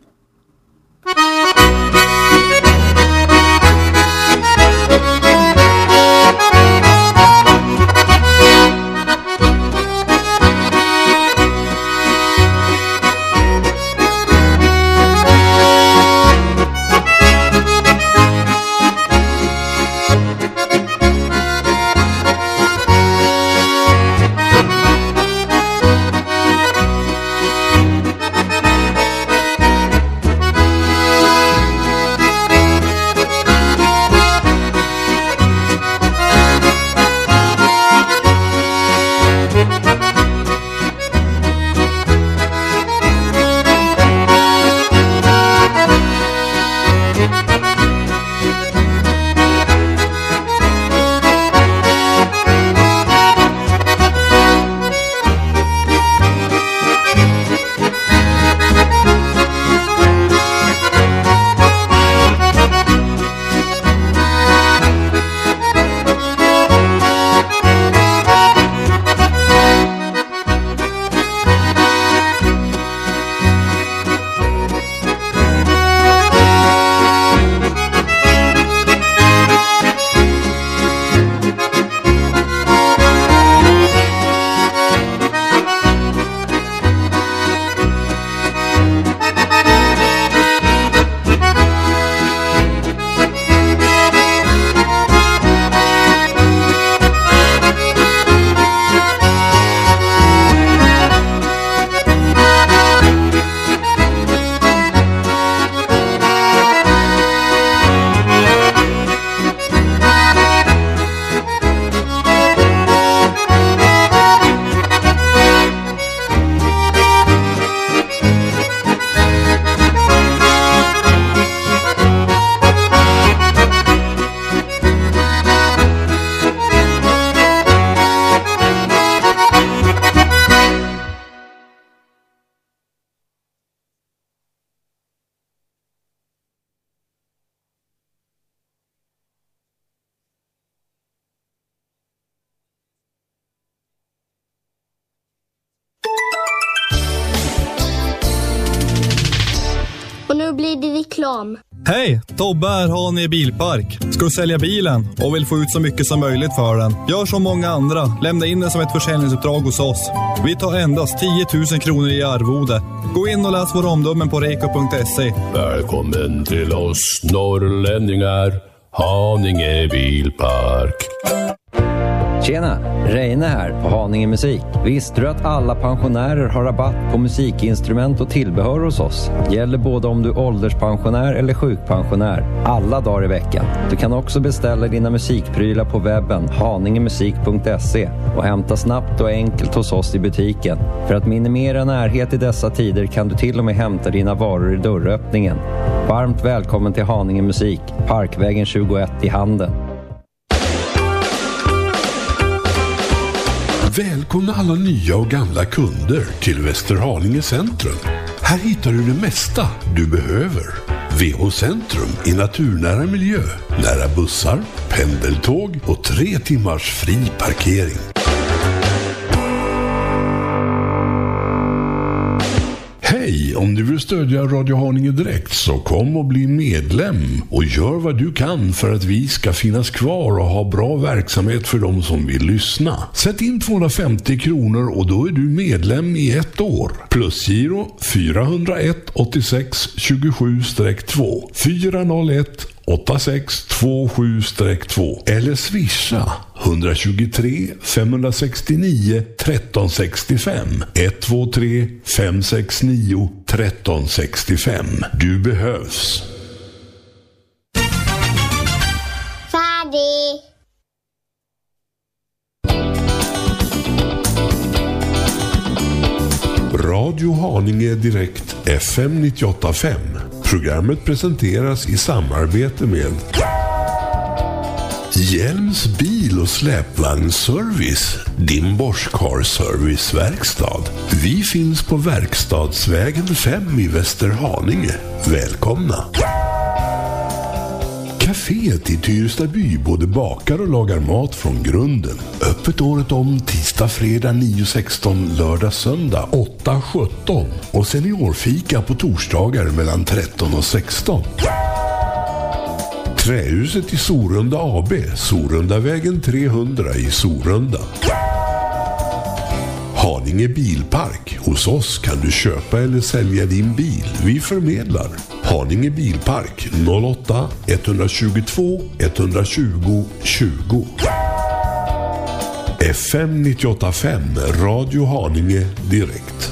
Hej! Tobbe här, Haninge Bilpark. Ska du sälja bilen och vill få ut så mycket som möjligt för den? Gör som många andra. Lämna in den som ett försäljningsuppdrag hos oss. Vi tar endast 10 000 kronor i arvode. Gå in och läs våra omdömen på reko.se. Välkommen till oss norrlänningar, Haninge Bilpark. Tjena! Reine här på Haninge Musik. Visste du att alla pensionärer har rabatt på musikinstrument och tillbehör hos oss? Gäller både om du är ålderspensionär eller sjukpensionär. Alla dagar i veckan. Du kan också beställa dina musikprylar på webben haningemusik.se och hämta snabbt och enkelt hos oss i butiken. För att minimera närhet i dessa tider kan du till och med hämta dina varor i dörröppningen. Varmt välkommen till Haninge Musik, Parkvägen 21 i Handen. Välkomna alla nya och gamla kunder till Västerhaninge centrum. Här hittar du det mesta du behöver. VH Centrum i naturnära miljö, nära bussar, pendeltåg och tre timmars fri parkering. Om du vill stödja Radio Haninge Direkt så kom och bli medlem och gör vad du kan för att vi ska finnas kvar och ha bra verksamhet för de som vill lyssna. Sätt in 250 kronor och då är du medlem i ett år. Plusgiro 401 86 27-2 401 8627-2 eller swisha 123 569 1365 123 569 1365. Du behövs. Färdig! Radio Haninge Direkt FM 98.5. Programmet presenteras i samarbete med Hjelms bil och släpvagnsservice. Din Borskar Serviceverkstad. Vi finns på Verkstadsvägen 5 i Västerhaninge. Välkomna! Caféet i Tyresta by både bakar och lagar mat från grunden. Öppet året om tisdag, fredag 9.16, lördag, söndag 8.17 och seniorfika på torsdagar mellan 13 och 16. Trähuset i Sorunda AB, Sorundavägen 300 i Sorunda. Haninge Bilpark. Hos oss kan du köpa eller sälja din bil. Vi förmedlar. Haninge Bilpark 08 122 120 20. FM 985 Radio Haninge Direkt.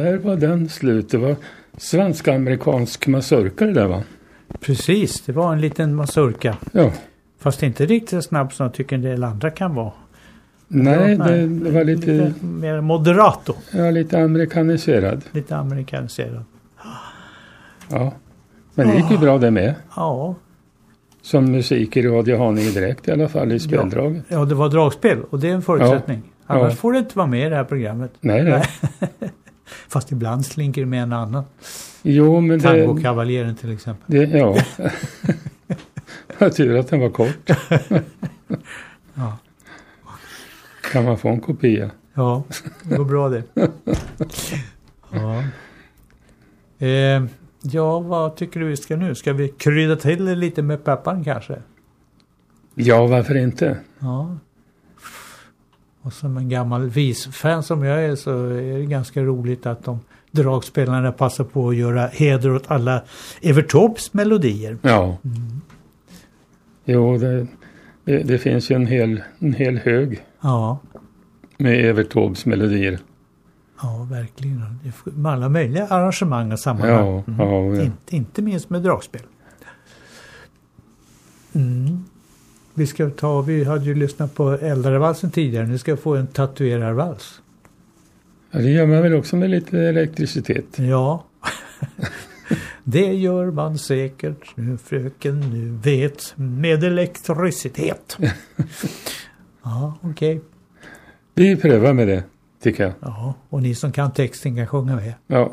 Där var den slut. Det var svensk-amerikansk mazurka det där va? Precis, det var en liten mazurka. Ja. Fast inte riktigt så snabb som jag tycker en del andra kan vara. Nej, Ja, det, det var lite, lite mer moderato. ja, lite amerikaniserad. Lite amerikaniserad. Ja. Men det gick ju bra det med. Ja, Som musik i Radio Haninge direkt i alla fall i speldraget. ja, det var dragspel och det är en förutsättning. Ja. Annars Ja. får det inte vara med i det här programmet. Nej, nej. Fast ibland slinker det med en annan. Jo, men det... Tango-kavaljeren till exempel. det ja. Tur att den var kort. Ja. Kan man få en kopia? Ja, det går bra det. Ja. Eh, ja, vad tycker du vi ska nu? Ska vi krydda till det lite med pepparn kanske? Ja, varför inte? Ja. Och som en gammal visfan som jag är så är det ganska roligt att de dragspelarna passar på att göra heder åt alla Evert Taubes melodier. Ja. Jo, det, det, det finns ju en hel, en hel hög Ja, med Evert Taubes melodier. ja verkligen. Med alla möjliga arrangemang och sammanhang. Ja, ja, ja. Inte, inte minst med dragspel. Mm. Vi ska ta, vi hade ju lyssnat på Äldarevalsen tidigare. Nu ska få en tatuerarvals. Ja, det gör man väl också med lite elektricitet. Ja. Det gör man säkert nu fröken nu vet med elektricitet. Ja, okej. Vi prövar med det, tycker jag. Ja, och ni som kan texten kan sjunga med. Ja,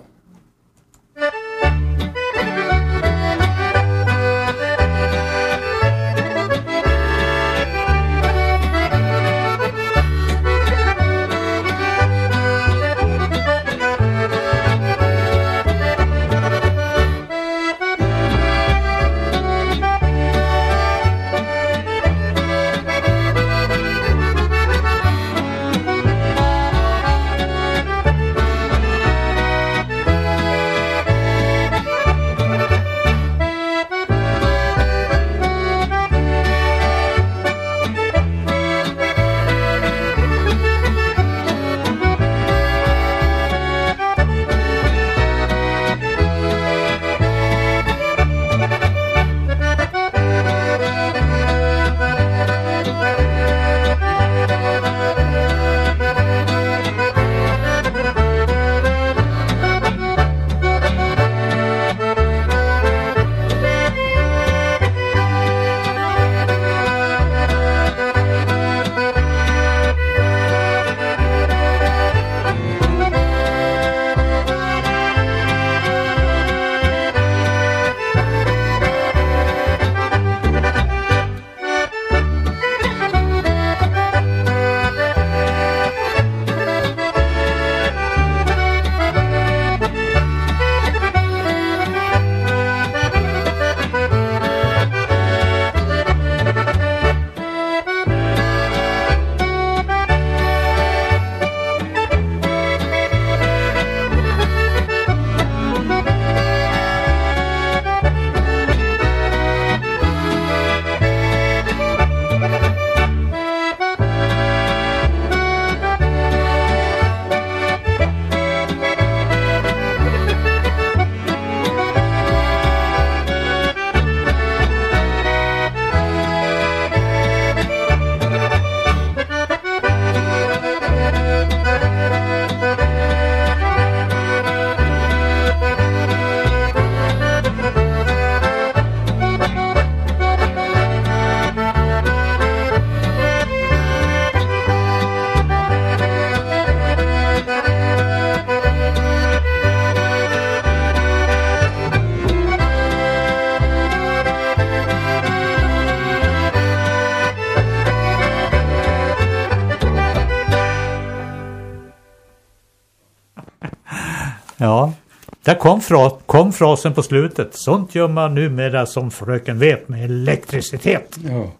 där kom, fra, kom frasen på slutet. Sånt gör man numera som fröken vet med elektricitet. Ja.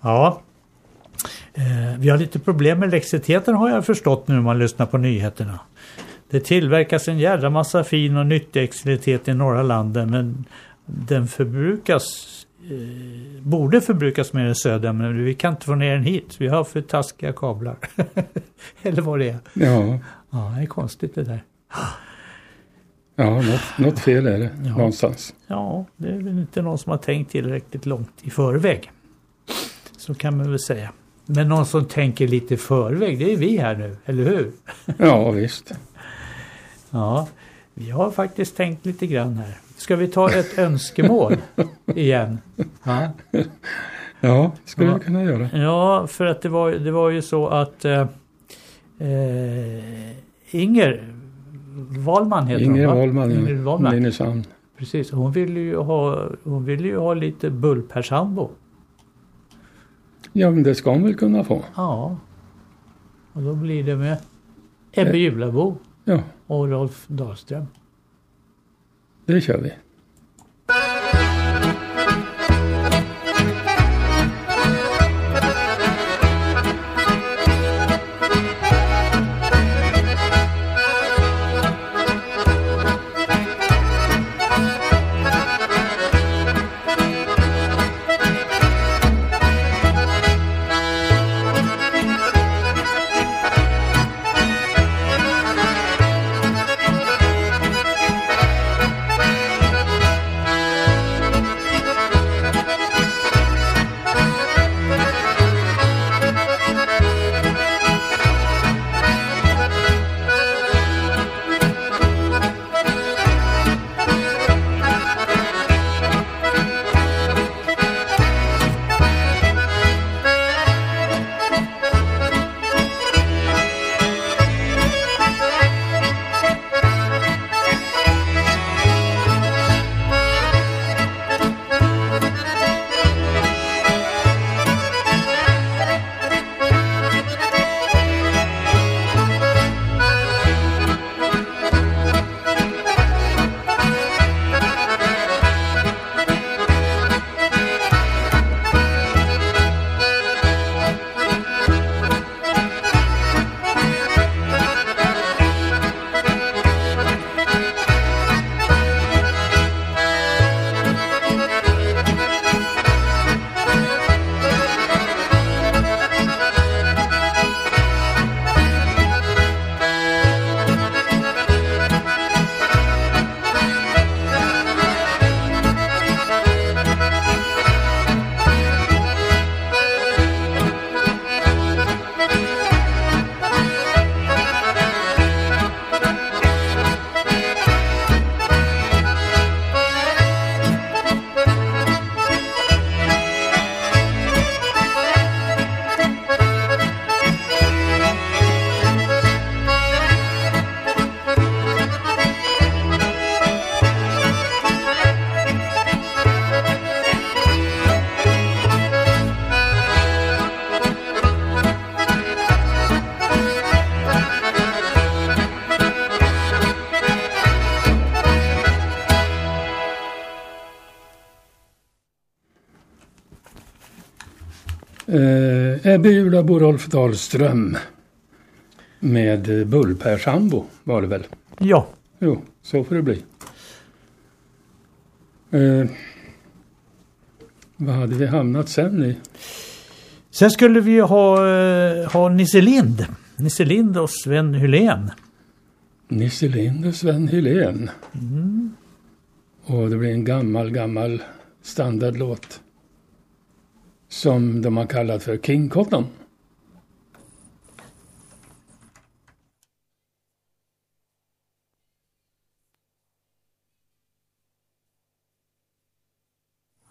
Ja. Eh, vi har lite problem med elektriciteten har jag förstått nu när man lyssnar på nyheterna. Det tillverkas en jävla massa fin och nyttig elektricitet i norra landen men den förbrukas eh, borde förbrukas mer i södra men vi kan inte få ner den hit. Vi har för taskiga kablar. Eller vad det är. Ja. Ja, det är konstigt det där. Ja, något, något fel är det Ja. någonstans. Ja, det är väl inte någon som har tänkt tillräckligt långt i förväg. Så kan man väl säga. Men någon som tänker lite i förväg, det är vi här nu, eller hur? Ja, visst. Ja, vi har faktiskt tänkt lite grann här. Ska vi ta ett önskemål igen? Ja. Ja, skulle Ja. vi kunna göra. Ja, för att det var, det var ju så att eh, eh, Inger Wahlman heter Inger hon va? Wahlman, Inger ja. Wahlman. Nynäshamn. Precis, hon ville ju ha, hon ville ju ha lite bullpersambo. Ja, men det ska hon väl kunna få. Ja. Och då blir det med Ebbe Julabo Ja, och Rolf Dahlström. det kör vi. Ebbe Julabo Rolf Dahlström med Bullpär sambo var det väl? Ja, Jo, så får det bli. Eh, vad hade vi hamnat sen i? sen skulle vi ha, eh, ha Nisse Lind. Nisse Lind och Sven Hylén. Nisse Lind och Sven Hylén. Och det blir en gammal, gammal standardlåt. Som de har kallat för King Cotton.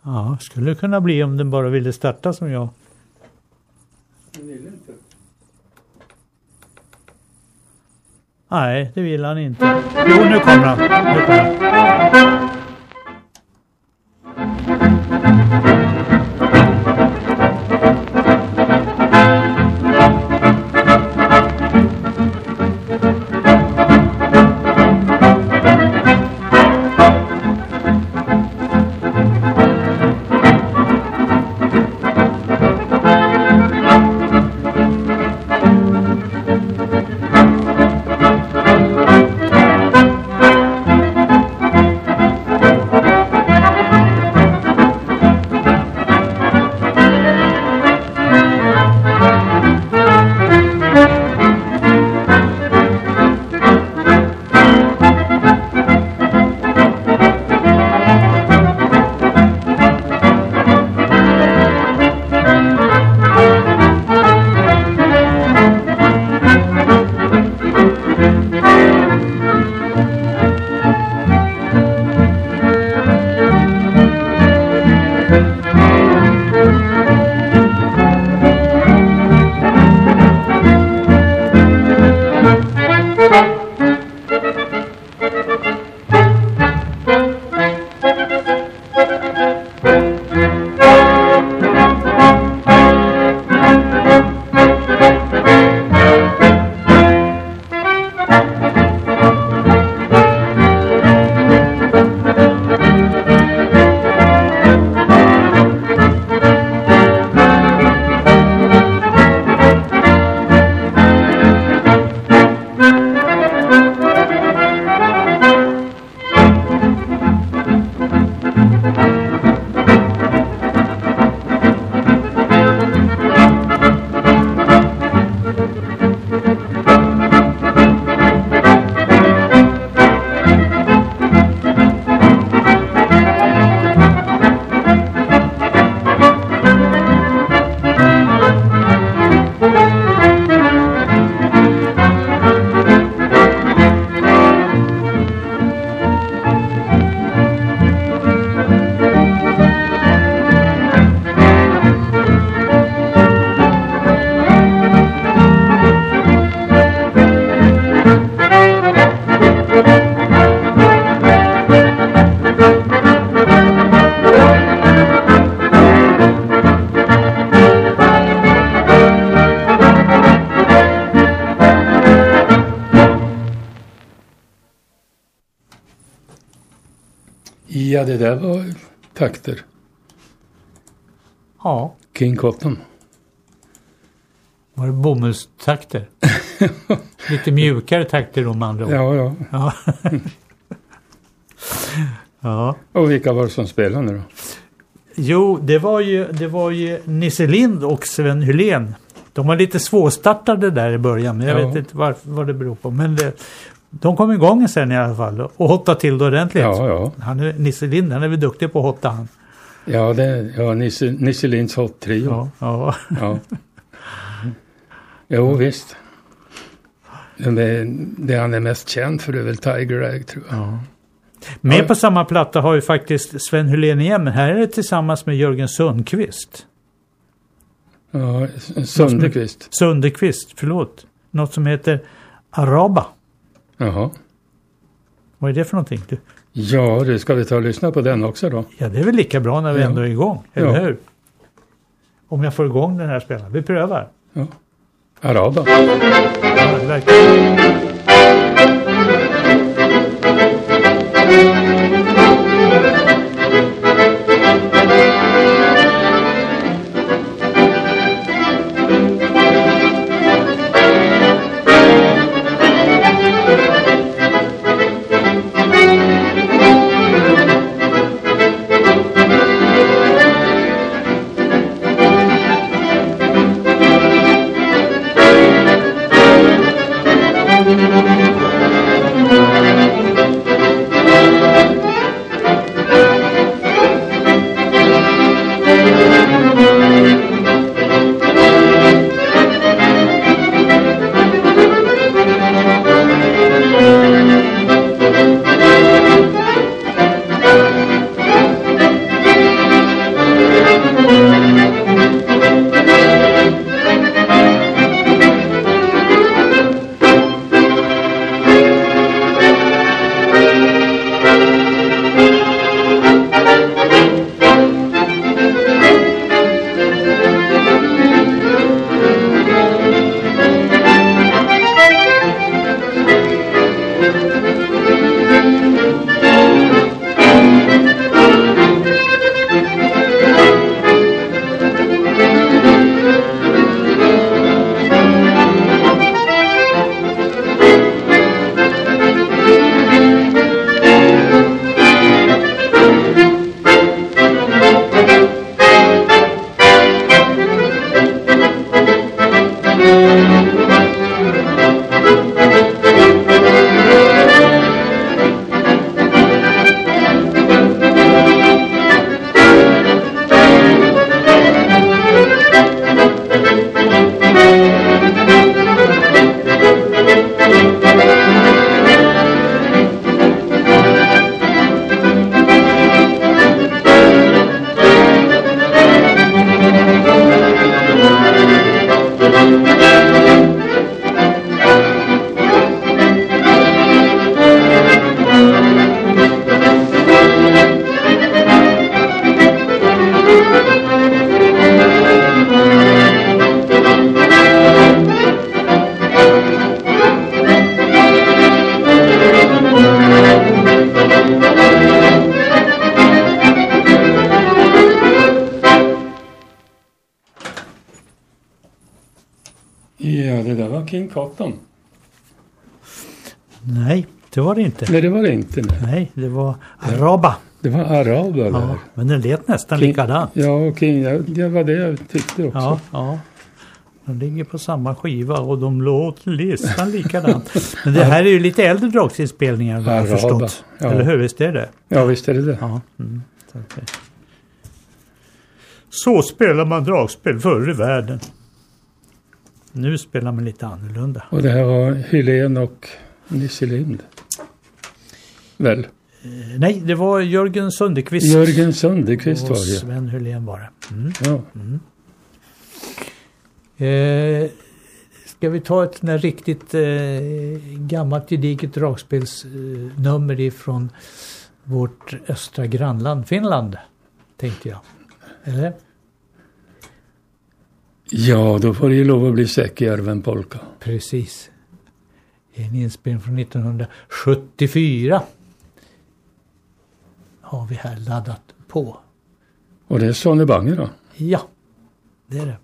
Ja, skulle kunna bli om den bara ville starta som jag. Nej, det vill han inte. Jo, nu kommer han. Nu kommer han. Takter. Ja, King Cotton. var det bomullstakter? Lite mjukare takter då med andra ord. Ja, ja. Ja. ja. Och vilka var det som spelade nu då? Jo, det var ju, det var ju Nisse Lind och Sven Hylén. De var lite svårstartade där i början, men jag Ja. vet inte varför, vad det beror på. Men det, de kom igång sen i alla fall och hottade till det ordentligt. Ja, ja. Han är, Nisse Lind, han är väl duktig på att hotta han. Ja, det, ja Nisse, Nisse Linds Hot Trio. Ja, ja. Ja. Jo, visst. Det, det han är mest känd för är väl Tiger Rag, tror jag. Med Ja. på samma platta har ju faktiskt Sven Hylén igen, men här är det tillsammans med Jörgen Sundqvist. Ja, Sundekvist. Sundqvist, förlåt. Något som heter Araba. Jaha. Vad är det för någonting? Du? Ja, det ska vi ta och lyssna på den också då. Ja, det är väl lika bra när vi Ja. ändå är igång, eller Ja. hur? Om jag får igång den här spelaren. Vi prövar. Araba. Ja, var det inte. Nej, det var det inte. Nej. Nej, det var Araba. Det var araber Ja, där. men den lät nästan King- likadant. Ja, och King, ja, det var det jag tyckte också. Ja, ja. De ligger på samma skiva och de låter nästan likadant. Men det här är ju lite äldre dragsinspelningar vad jag förstått. ja. Eller hur? Visst är det? Ja, visst är det det. Ja. Mm, så, spelar man dragspel förr i världen. Nu spelar man lite annorlunda. Och det här var Hylén och Nisse Lind. Väl? Eh, Nej, det var Jörgen Sundqvist. Jörgen Sundqvist och var det. Sven Hylén var det. Mm. Ja. Eh, ska vi ta ett riktigt eh, gammalt gediget dragspelsnummer eh, ifrån vårt östra grannland Finland, tänkte jag. Eller? ja, då får det ju lov att bli Säckjärven Polka. Precis. En inspelning från 1974. har vi här laddat på. Och det är Sonny Banger då? Ja, det är det.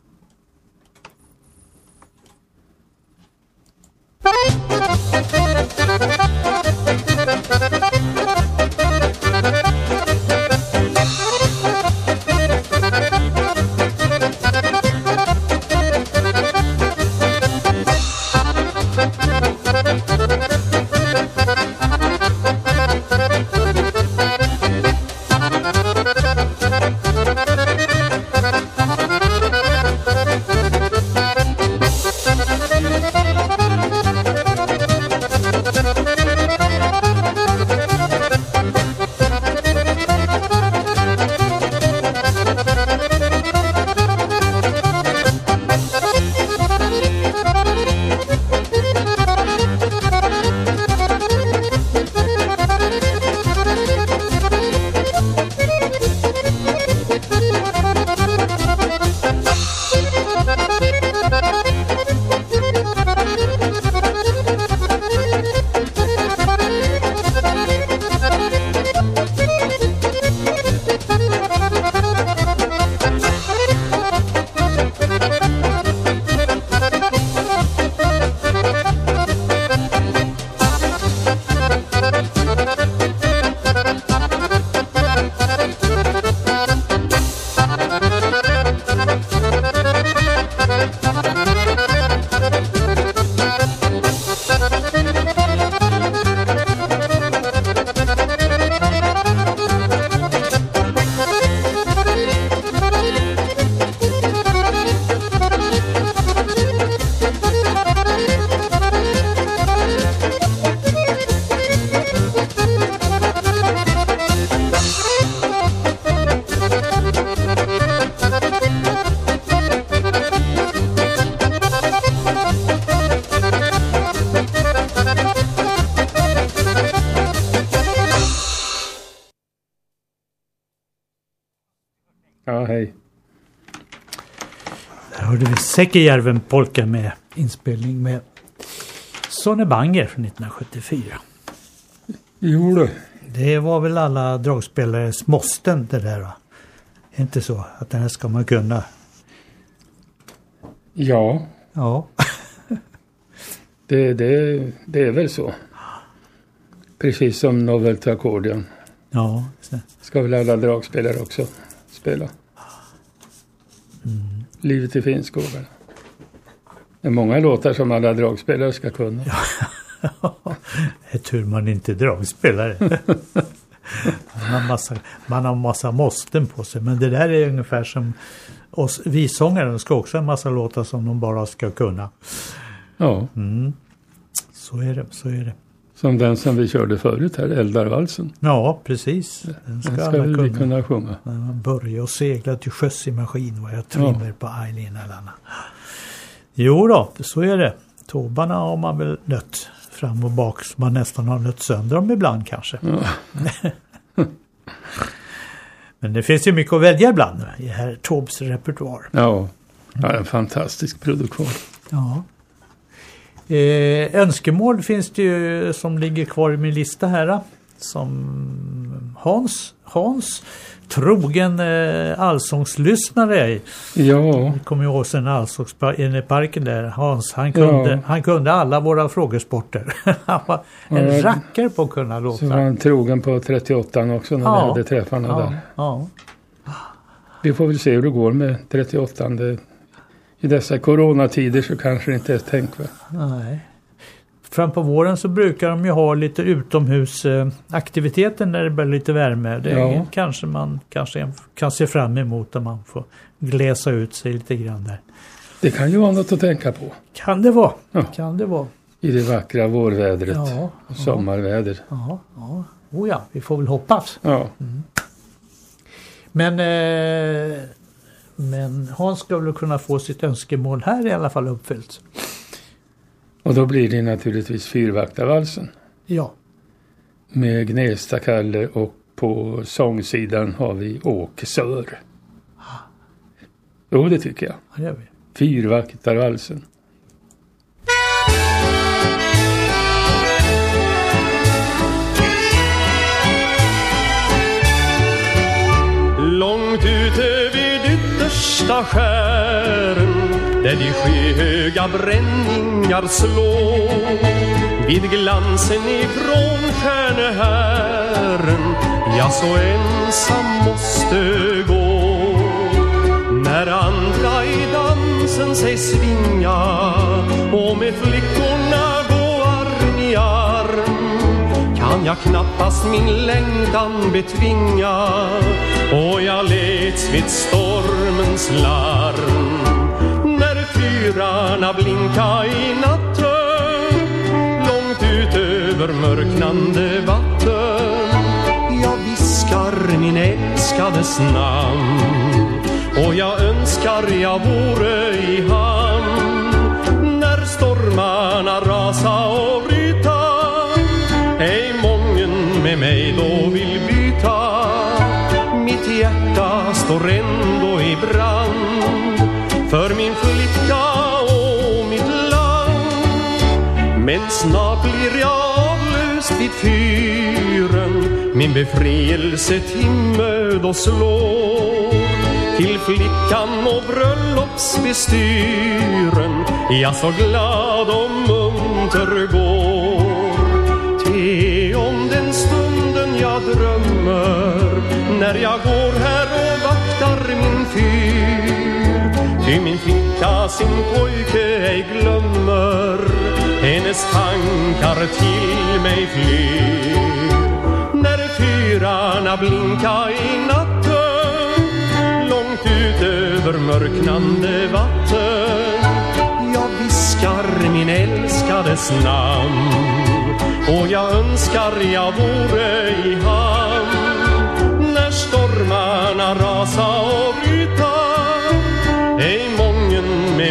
Säckejärven polka med inspelning med Sonny Banger från 1974. Jo du. Det var väl alla dragspelares måsten det där va? Är inte så att den här ska man kunna? Ja, Ja. det, det, det är väl så. Precis som Novelty Accordion. Ja. Ska väl alla dragspelare också spela. Livet i Finnskogarna. Det är många låtar som alla dragspelare ska kunna. Det är tur man inte är dragspelare. man, har massa, man har massa måsten på sig. Men det där är ungefär som oss vissångare. De ska också ha en massa låtar som de bara ska kunna. Ja, Mm. Så är det, så är det. Som den som vi körde förut här, Eldarvalsen. Ja, precis. Den ska, Den ska vi kunna. kunna sjunga. När man börjar och segla till sjöss i maskin var jag trimmer på Eileen Alana. Jo då, så är det. Tobarna har man väl nött fram och bak så man nästan har nött sönder dem ibland kanske. Men det finns ju mycket att välja ibland i herr Taubes repertoar. Ja, ja en fantastisk produktion. Ja. Eh, önskemål finns det ju som ligger kvar i min lista här. Som Hans, Hans trogen eh, allsångslyssnare. Ja, Jag kommer ihåg sen allsångsparken där. Hans, han kunde, Ja. han kunde alla våra frågesporter. han var en Ja. rackare på att kunna så var låta. han trogen på 38 också när vi hade träffarna ja, där. ja. Vi får väl se hur det går med 38. Det, I dessa coronatider så kanske det inte är tänkvärt. Nej. Fram på våren så brukar de ju ha lite utomhusaktiviteter när det blir lite värme. Det Ja. kanske man kanske kan se fram emot om man får gläsa ut sig lite grann där. Det kan ju vara något att tänka på Kan det vara. Ja. Kan det vara. i det vackra vårvädret Ja, och sommarväder. Ja, ja. Oh ja, vi får väl hoppas. Ja, Men, eh, men Hans ska väl kunna få sitt önskemål här i alla fall uppfyllt. och då blir det naturligtvis Fyrvaktarvalsen Ja, med Gnesta-Kalle och på sångsidan har vi Åke Sör. Jo, det tycker jag. vi. Fyrvaktarvalsen. Yttersta skären där de skyhöga bränningar slår. Vid glansen ifrån stjärnehären jag så ensam måste gå. När andra i dansen sig svinga och med flickorna kan jag knappast min längtan betvinga. Och jag leds vid stormens larm. När fyrarna blinka i natten långt ut över mörknande vatten. Jag viskar min älskades namn. Och jag önskar jag vore i hamn. När stormarna rasa och står ändå i brand för min flicka och mitt land. Men snart blir jag avlöst vid fyren. Min befrielsetimme då slår. Till flickan och bröllopsbestyren. Jag så glad och munter går. Te om den stunden jag drömmer. När jag går här fyr Ty min flicka sin pojke ej glömmer hennes tankar till mig flyr. När fyrarna blinka i natten långt ut över mörknande vatten jag viskar min älskades namn och jag önskar jag vore i hamn. När stormarna rasa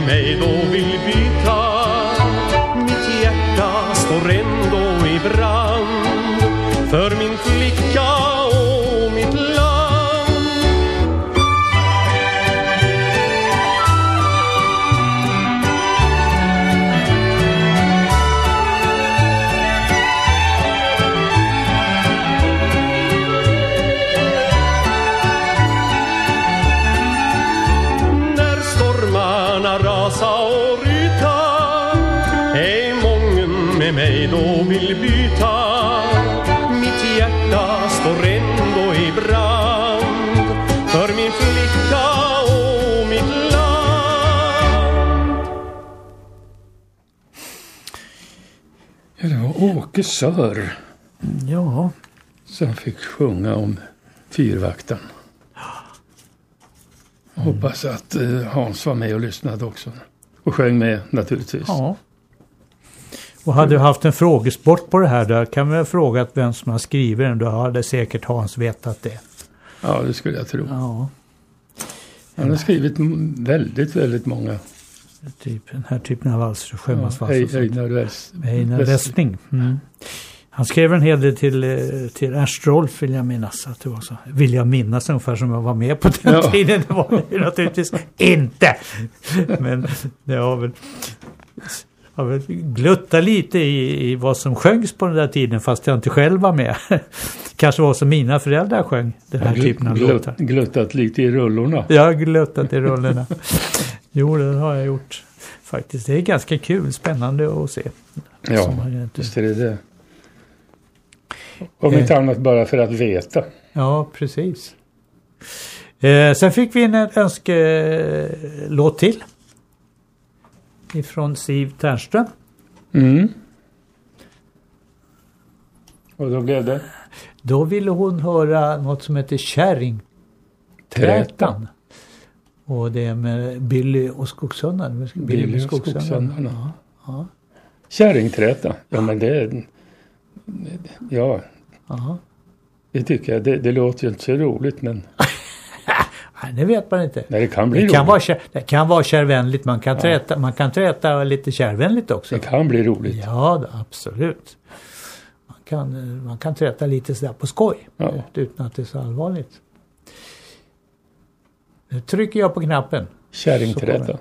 mången med det var Åke Sör Ja, som fick sjunga om fyrvaktaren. Jag hoppas att eh, Hans var med och lyssnade också. Och sjöng med naturligtvis. ja. Och hade du haft en frågesport på det här då kan vi ha frågat vem som har skrivit den. Då hade säkert Hans vetat det. Ja, det skulle jag tro. Ja, Han har skrivit väldigt, väldigt många. Typ, den här typen av valser. Ja, Sjömansvalser. Sånt. Einar West. Westling. Mm. Han skrev en hel del till, eh, till Ernst Rolf vill jag minnas. Att det var så. Vill jag minnas ungefär som jag var med på den Ja. tiden. Det var det naturligtvis inte. Men det har väl, har väl gluttat lite i, i vad som sjöngs på den där tiden fast jag inte själv var med. Kanske var som mina föräldrar sjöng den här typen av Glut- låtar. Gluttat lite i rullorna. Har gluttat i rollerna. Jo, det har jag gjort. Faktiskt. Det är ganska kul, spännande att se. Ja, visst är det det. Om Eh. inte annat bara för att veta. Ja, precis. Eh, sen fick vi in en önskelåt till. Ifrån Siv Ternström. Mm. Och då blev det? Då ville hon höra något som heter Kärringträtan. Och det är med Billy och Skogshundarna. Billy och Skogshundarna. Ja, ja, Kärringträta. Ja, men det... Ja, ja. det tycker jag. Det, det låter ju inte så roligt, men Nej, det vet man inte. nej, det kan bli Det roligt. kan, vara, det kan vara kärvänligt. Man kan, träta, man kan träta lite kärvänligt också. Det kan bli roligt. Ja, absolut. Man kan, man kan träta lite sådär på skoj. Ja. Utan att det är så allvarligt. Nu trycker jag på knappen. Kärringträta.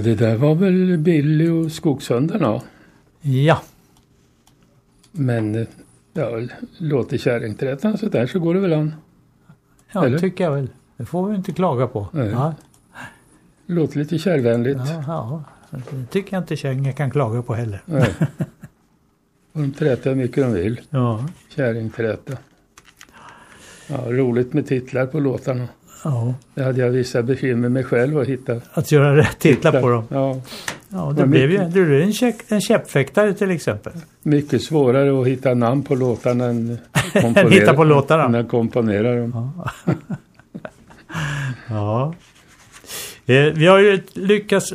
Det. Där var väl Billy och Skogshundarna. Ja, Men ja, låter kärringträtan så där så går det väl an. ja Eller? tycker jag väl. Det får vi inte klaga på. Nej. Ja, Låter lite kärvänligt. ja, ja. Det tycker jag inte kärringar kan klaga på heller. Nej. Och de trätar hur mycket de vill. Ja, Kärringträta. Ja, roligt med titlar på låtarna. Ja. Det hade jag vissa bekymmer med själv att hitta. Att göra rätt titlar på dem. Ja, Ja, Ja, det blev ju mycket- det blev en, käck, en käppfäktare till exempel. mycket svårare att hitta namn på låtarna än Än hitta på låtarna. Än att komponera dem. Ja. Eh, vi har ju lyckats,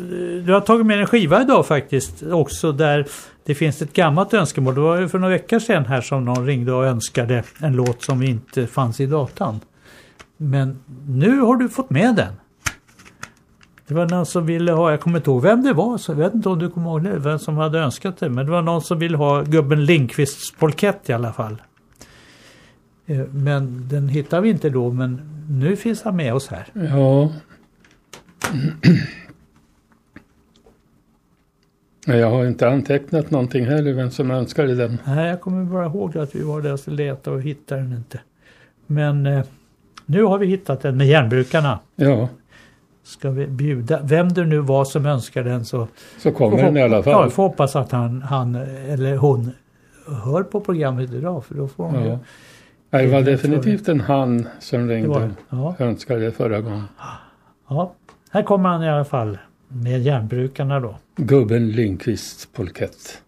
du har tagit med en skiva idag faktiskt också där det finns ett gammalt önskemål. Det var ju för några veckor sedan här som någon ringde och önskade en låt som inte fanns i datan. Men nu har du fått med den. Det var någon som ville ha, jag kommer inte ihåg vem det var, så jag vet inte om du kommer ihåg det, vem som hade önskat det. Men det var någon som ville ha gubben Lindqvists polkett i alla fall. Eh, Men den hittar vi inte då, men nu finns han med oss här. Ja. Jag har inte antecknat någonting heller vem som önskade den. Nej, jag kommer bara ihåg att vi var där och letade och hittade den inte. Men eh, nu har vi hittat den med järnbrukarna. Ja, Ska vi bjuda, vem det nu var som önskar den så så kommer den i alla Ja, fall. vi får hoppas att han, han eller hon hör på programmet idag för då får hon ju... Ja. Nej, Det var definitivt en han som ringde det. Ja, önskade förra gången. ja. Här kommer han i alla fall med järnbrukarna då. Gubben Lindqvists polkett.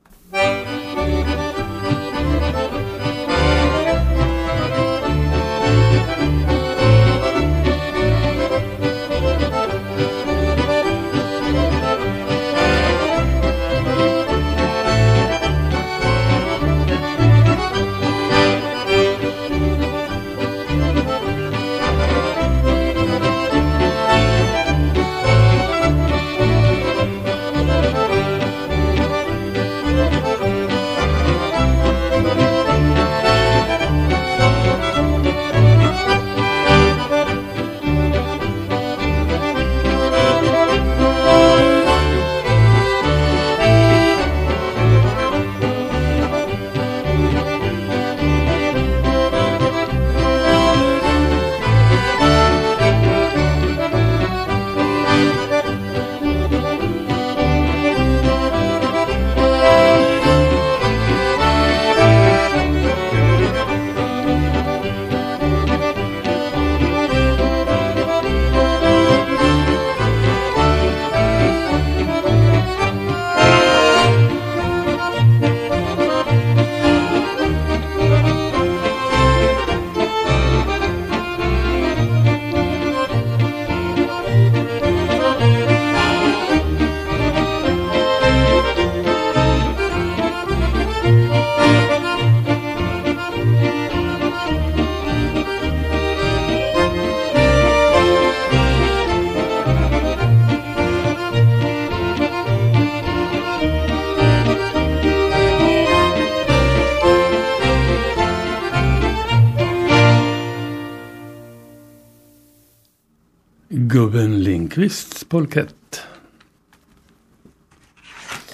Gubben Lindqvists polkett.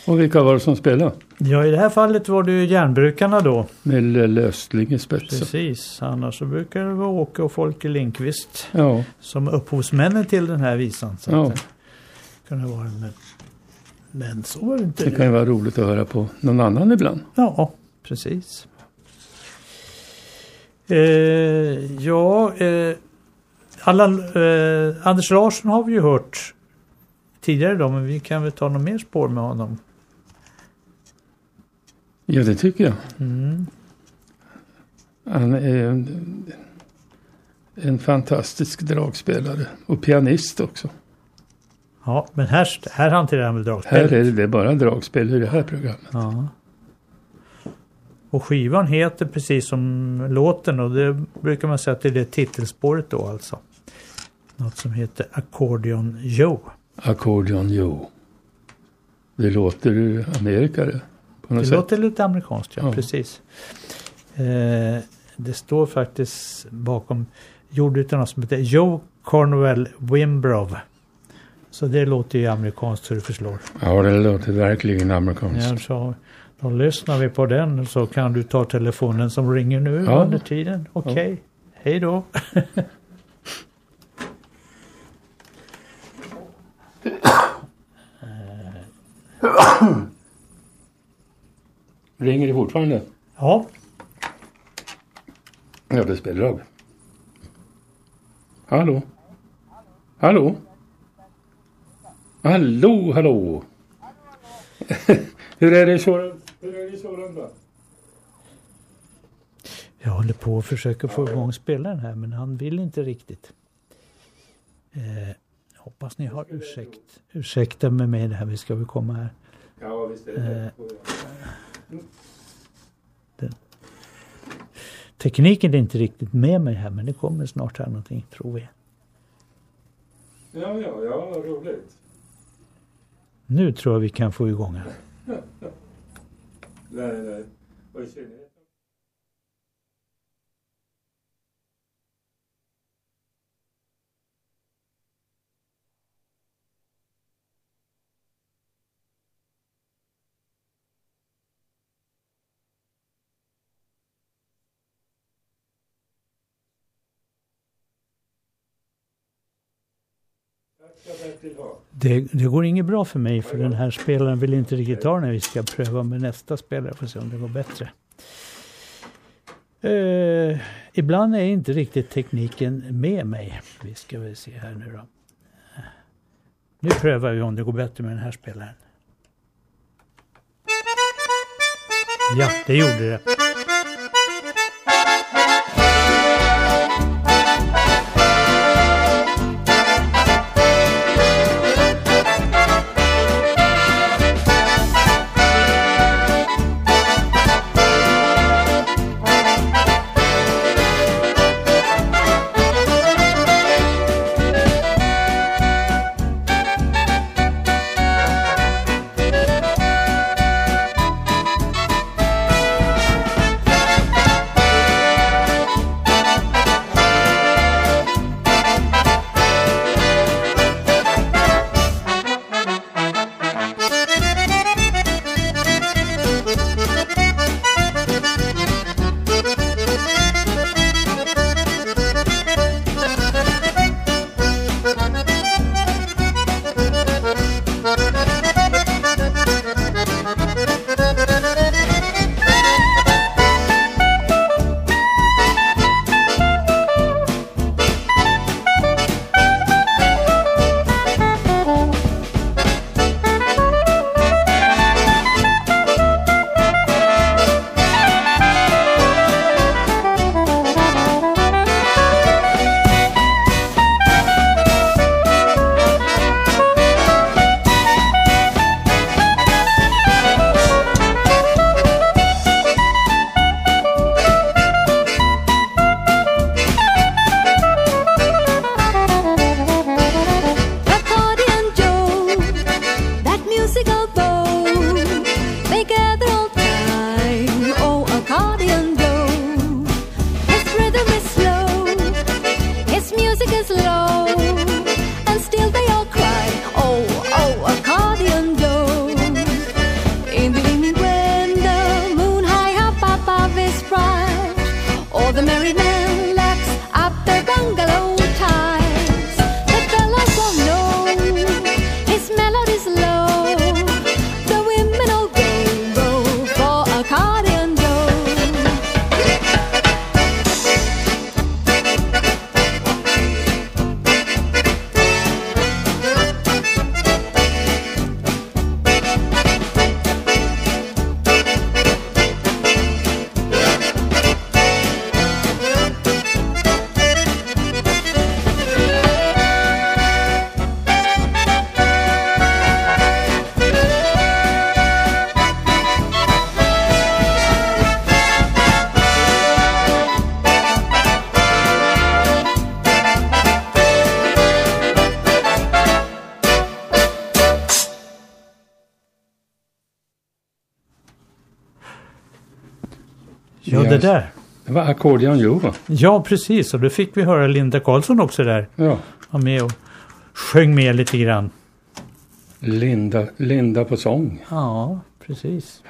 Och vilka var det som spelade? Ja, i det här fallet var det ju järnbrukarna då. Med Lelle Östling i spetsen. Precis, annars så brukar det vara Åke och Folke Lindqvist Ja, som upphovsmännen till den här visan. Så Ja. kunde vara men, men så var det inte. det kan ju vara roligt att höra på någon annan ibland. Ja, precis. Eh, ja, eh, alla, eh, Anders Larsson har vi ju hört tidigare då, men vi kan väl ta något mer spår med honom. Ja, det tycker jag. Mm. Han är en, en fantastisk dragspelare och pianist också. Ja, men här, här hanterar han väl dragspel. Här är det bara dragspel i det här programmet. Ja. Och skivan heter precis som låten och det brukar man säga att det är det titelspåret då alltså. Något som heter Accordion Joe. Accordion Joe. Det låter Amerika det. På något Det sätt. låter lite amerikanskt, ja, Ja. precis. Eh, det står faktiskt bakom, gjord utav någon som heter Joe Cornwell Wimbrow. Så det låter ju amerikanskt så det förslår. Ja, det låter verkligen amerikanskt. Ja, så, då lyssnar vi på den så kan du ta telefonen som ringer nu Ja. under tiden. Okej, hej då. Ringer det fortfarande? Ja, Ja, det spelar roll. Hallå? Hallå? Hallå, hallå? Hur är det i Sålunda? jag håller på att försöka få igång spelaren här men han vill inte riktigt. Eh, hoppas ni har ursäkt, ursäkta med mig det här, vi ska väl komma här. Ja, visst är det. Den. Tekniken är inte riktigt med mig här men det kommer snart här någonting tror vi. Ja, ja, ja, roligt. Nu tror jag vi kan få igång här. Nej, nej. Och i synnerhet Det, det går inget bra för mig för den här spelaren vill inte riktigt ha när vi ska pröva med nästa spelare för att se om det går bättre. Eh, ibland är inte riktigt tekniken med mig. Vi ska väl se här nu då. Nu prövar vi om det går bättre med den här spelaren. Ja, det gjorde det. Ja, det där. Det var ackordion Joe? Ja, precis. Och då fick vi höra Linda Karlsson också där. Ja. Var med och sjöng med lite grann. Linda, Linda på sång. Ja, precis.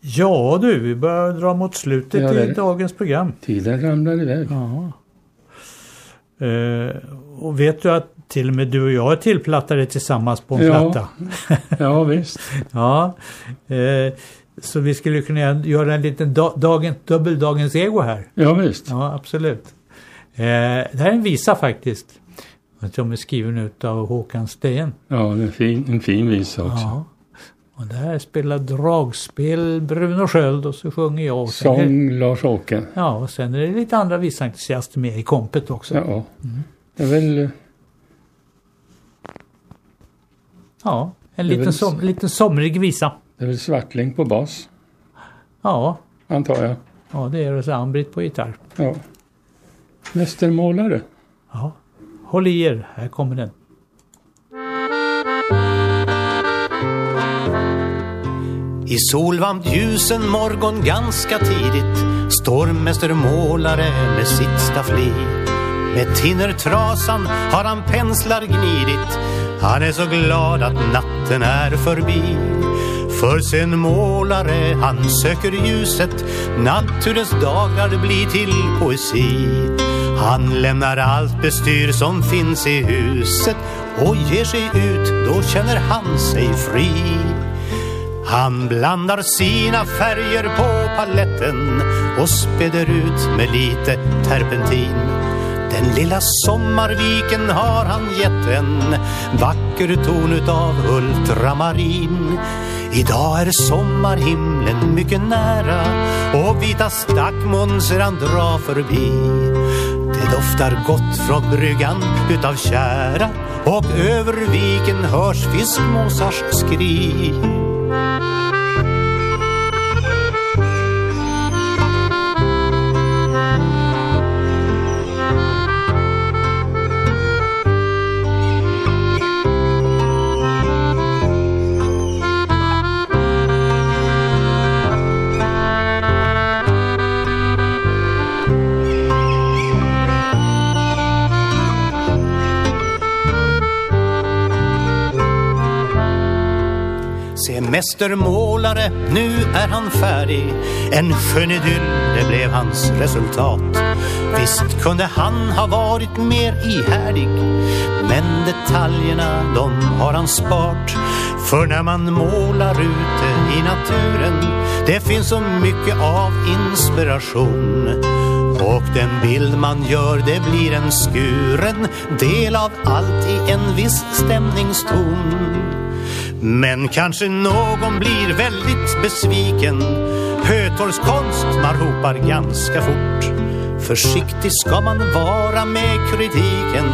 Ja du, vi börjar dra mot slutet Ja, i dagens program. Tiden ramlar iväg. Ja. Eh, och vet du att till och med du och jag är tillplattade tillsammans på en Ja. platta? Ja, visst. ja. Eh, så vi skulle kunna göra en liten da- dagen, dubbeldagens ego här. Ja, visst. Ja, absolut. Eh, det här är en visa faktiskt. Som är skriven ut av Håkan Sten. Ja, en fin, en fin visa också. Ja. Och där spelar dragspel Bruno Sköld och så sjunger jag. Och Sång Lars-Åke. ja, och sen är det lite andra visentusiaster med i kompet också. Ja. Det är väl... eh, Ja, en liten, väl- som, liten somrig visa. Det är väl Svartling på bas, Ja, antar jag. ja det är det. Så Ann-Britt på gitarr. Ja. Mästermålare. Ja. Håll i er, här kommer den. I solvarmt ljus en morgon ganska tidigt står mäster målare med sitt staffli. Med tinnertrasan har han penslar gnidit. Han är så glad att natten är förbi. För sen målare han söker ljuset Naturens dagar blir till poesi Han lämnar allt bestyr som finns i huset och ger sig ut, då känner han sig fri. Han blandar sina färger på paletten och späder ut med lite terpentin. Den lilla sommarviken har han gett en vacker ton utav ultramarin. Idag är sommarhimlen mycket nära och vita stackmoln ser han dra förbi. Det doftar gott från bryggan utav kära och över viken hörs fiskmåsars skri. Mästermålare, nu är han färdig. En skön idyll, det blev hans resultat. Visst kunde han ha varit mer ihärdig Men detaljerna, de har han spart. För när man målar ute i naturen Det finns så mycket av inspiration. Och den bild man gör det blir en skuren del av allt i en viss stämningston. Men kanske någon blir väldigt besviken. Hötorgskonst man ropar ganska fort. Försiktig ska man vara med kritiken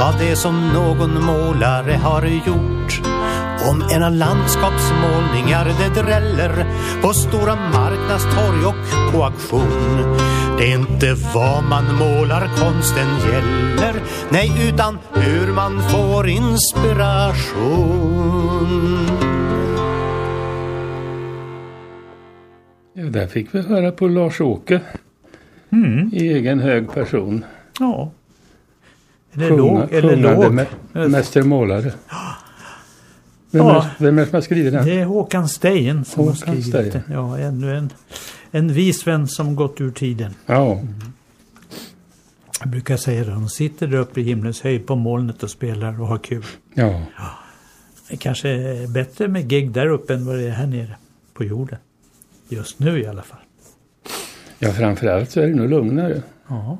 av det som någon målare har gjort. Om ena landskapsmålningar det dräller på stora marknadstorg och på auktion. Det är inte vad man målar konsten gäller, nej utan hur man får inspiration. Ja, där fick vi höra på Lars-Åke. I egen hög person. Ja. Eller Sjunga- låg. Eller låg. mä- Mästermålare. Vem, Ja. är, vem är det som har skrivit den? Det är Håkan Stein som har Håkan skrivit Stein. det. Ja, ännu en, en vis vän som gått ur tiden. Ja, Jag brukar säga det, de sitter där uppe i himlens höjd på molnet och spelar och har kul. ja. Det kanske är bättre med gig där uppe än vad det är här nere på jorden. Just nu i alla fall. ja framförallt så är det nog lugnare Ja.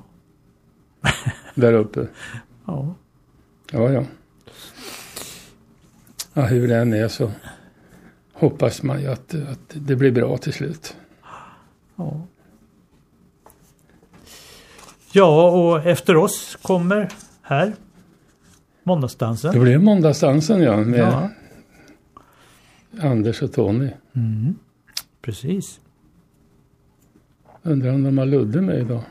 där uppe. ja. Ja, ja. Ja, hur det än är så hoppas man ju att, att det blir bra till slut. Ja. Ja, och efter oss kommer här Måndagsdansen. Det blir måndagsdansen ja, med Ja. Anders och Tony. Mm. Precis. Undrar om de har Ludde med idag.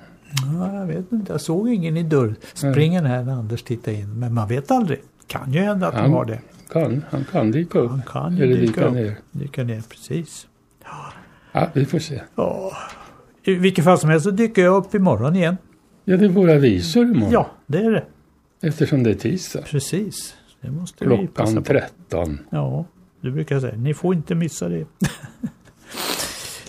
Ja, jag vet inte. Jag såg ingen i dörrspringen här när Anders tittade in. Men man vet aldrig. Kan ju hända att de Han har det. Kan, han kan dyka upp. Han kan Eller dyka dyka upp. ner. Dyka ner, precis. Ja, vi får se. Ja. I vilket fall som helst så dyker jag upp imorgon igen. Ja, det är våra visor imorgon. Ja, det är det. Eftersom det är tisdag. Precis. Det måste vi passa klockan på. 13. Ja, du brukar säga. Ni får inte missa det.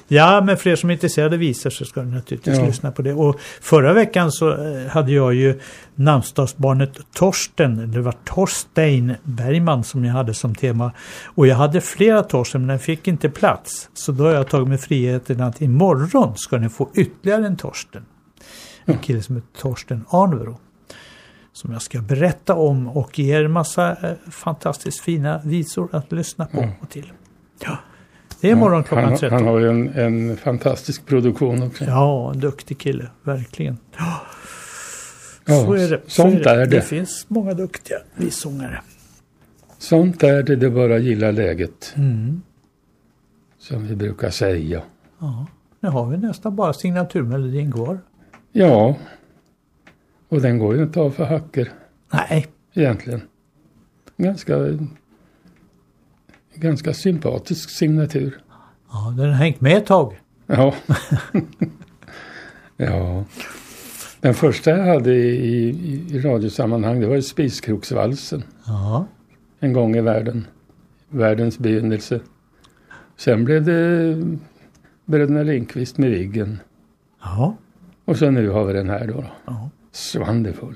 ja, men för er som är intresserade visar så ska ni naturligtvis Ja. lyssna på det. Och förra veckan så eh, hade jag ju namnsdagsbarnet Torsten, det var Torstein Bergman som jag hade som tema. Och jag hade flera Torsten men den fick inte plats. Så då har jag tagit mig friheten att imorgon ska ni få ytterligare en Torsten. En kille som heter Torsten Arnvro som jag ska berätta om och ge er massa eh, fantastiskt fina visor att lyssna på och till. Ja, det är imorgon klockan han, 13. han har ju en, en fantastisk produktion också. Ja, en duktig kille, verkligen. Ja, så är det. sånt så är det. är det. det finns många duktiga vissångare. Sånt är det, det bara gillar läget. Mm. Som vi brukar säga. Ja, nu har vi nästan bara signaturmelodin kvar. Ja. Och den går ju inte av för hacker Nej, egentligen. Ganska, ganska sympatisk signatur. ja, den har hängt med ett tag. Ja. ja. Den första jag hade i, i, i radiosammanhang det var ju Spiskroksvalsen. Ja, En gång i världen. Världens begynnelse. Sen blev det Bröderna Lindqvist med Viggen. ja, Och så nu har vi den här då. ja. Swonderful.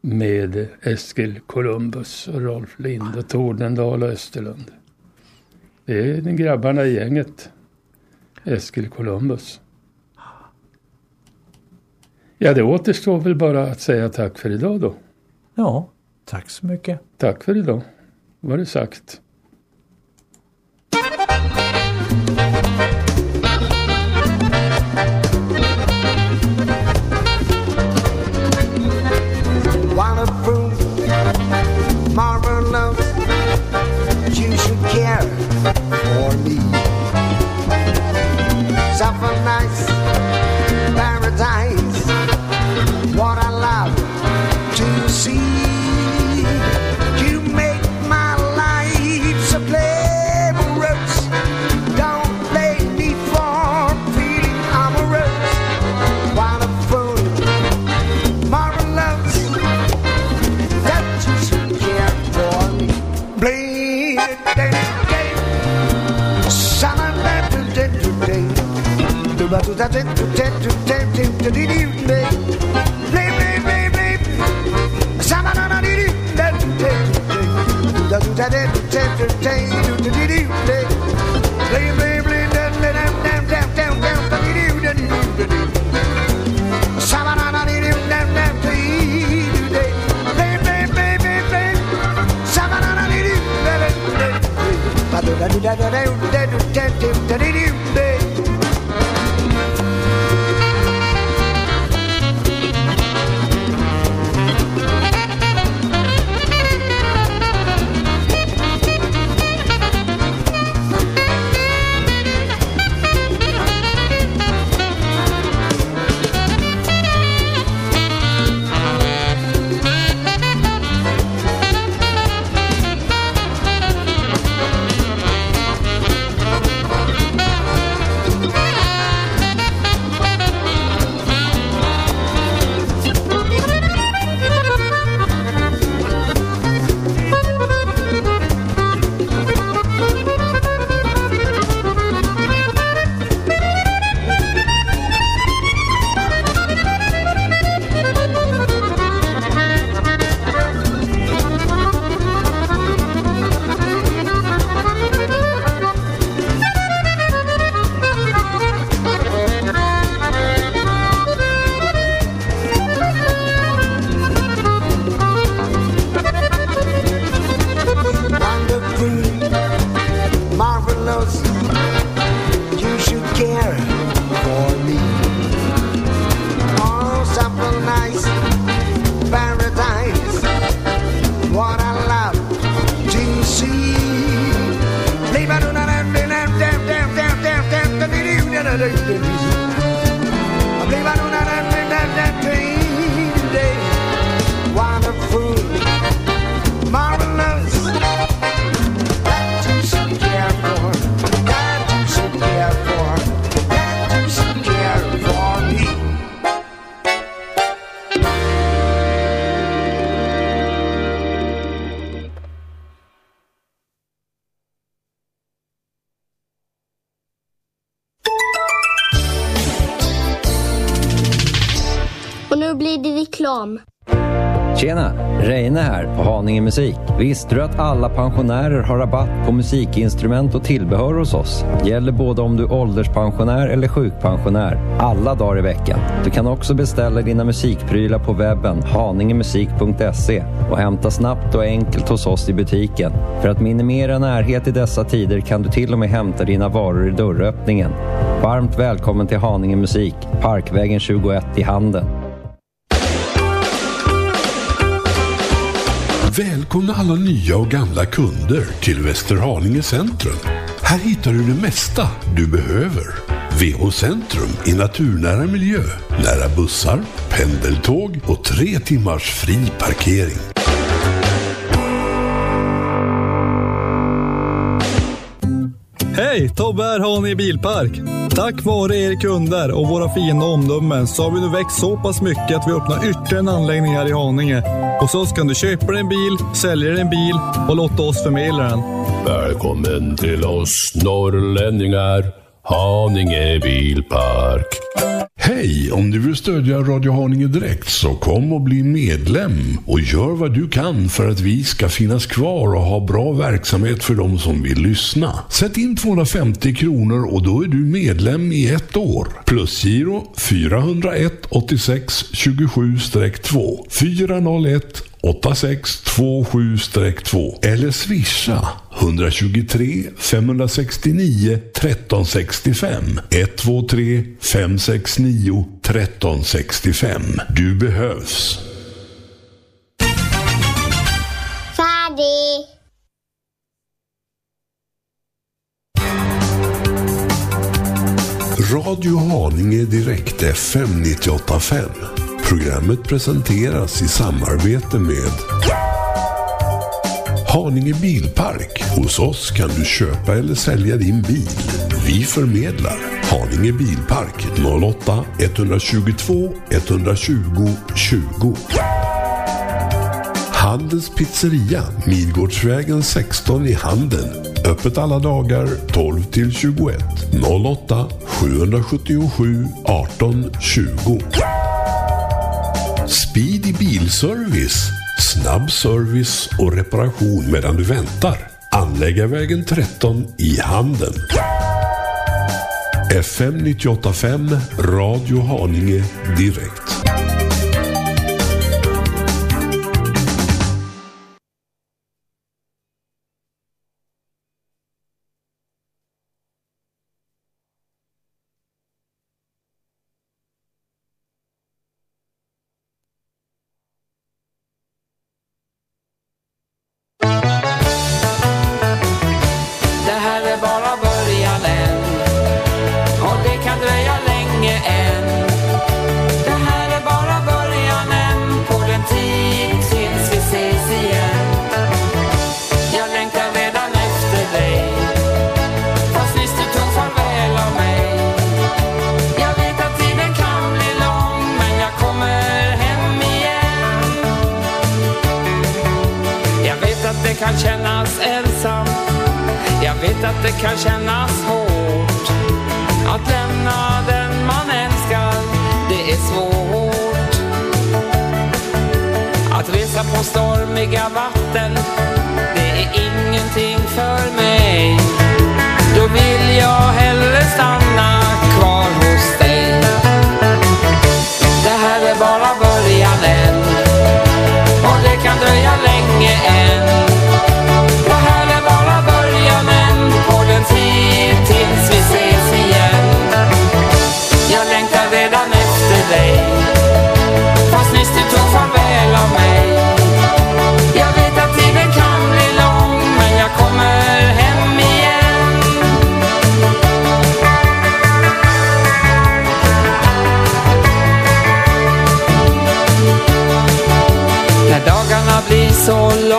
Med Eskil Columbus och Rolf Lind och Tordendal och Österlund. Det är grabbarna i gänget. Eskil Columbus. Ja, det återstår väl bara att säga tack för idag då. ja. Tack så mycket. Tack för idag. Var det sagt. Visste du att alla pensionärer har rabatt på musikinstrument och tillbehör hos oss? Gäller både om du är ålderspensionär eller sjukpensionär. Alla dagar i veckan. Du kan också beställa dina musikprylar på webben haningemusik.se och hämta snabbt och enkelt hos oss i butiken. För att minimera närhet i dessa tider kan du till och med hämta dina varor i dörröppningen. Varmt välkommen till Haninge Musik, Parkvägen 21 i Handen. Välkomna alla nya och gamla kunder till Västerhaninge centrum. Här hittar du det mesta du behöver. VH Centrum i naturnära miljö, nära bussar, pendeltåg och tre timmars fri parkering. Hej! Tobbe här har ni Bilpark. Tack vare er kunder och våra fina omdömen så har vi nu växt så pass mycket att vi öppnar ytterligare en anläggning här i Haninge. Hos oss kan du köpa dig en bil, sälja dig en bil och låta oss förmedla den. Välkommen till oss norrlänningar, Haninge Bilpark. Hej! Om du vill stödja Radio Haninge direkt så kom och bli medlem och gör vad du kan för att vi ska finnas kvar och ha bra verksamhet för de som vill lyssna. Sätt in 250 kronor och då är du medlem i ett år. Plusgiro 401 86 27-2 401 8627-2 eller swisha 123 569 1365 123 569 1365. Du behövs. Färdig! Radio Haninge Direkt FM 98.5. Programmet presenteras i samarbete med Haninge Bilpark. Hos oss kan du köpa eller sälja din bil. Vi förmedlar. Haninge Bilpark 08 122 120 20. Handels pizzeria, Midgårdsvägen 16 i Handen. Öppet alla dagar 12 till 21. 08 777 18 20. Bilservice. Snabb service och reparation medan du väntar. Anläggarvägen 13 i Handen. FM 98.5 Radio Haninge Direkt. Dagarna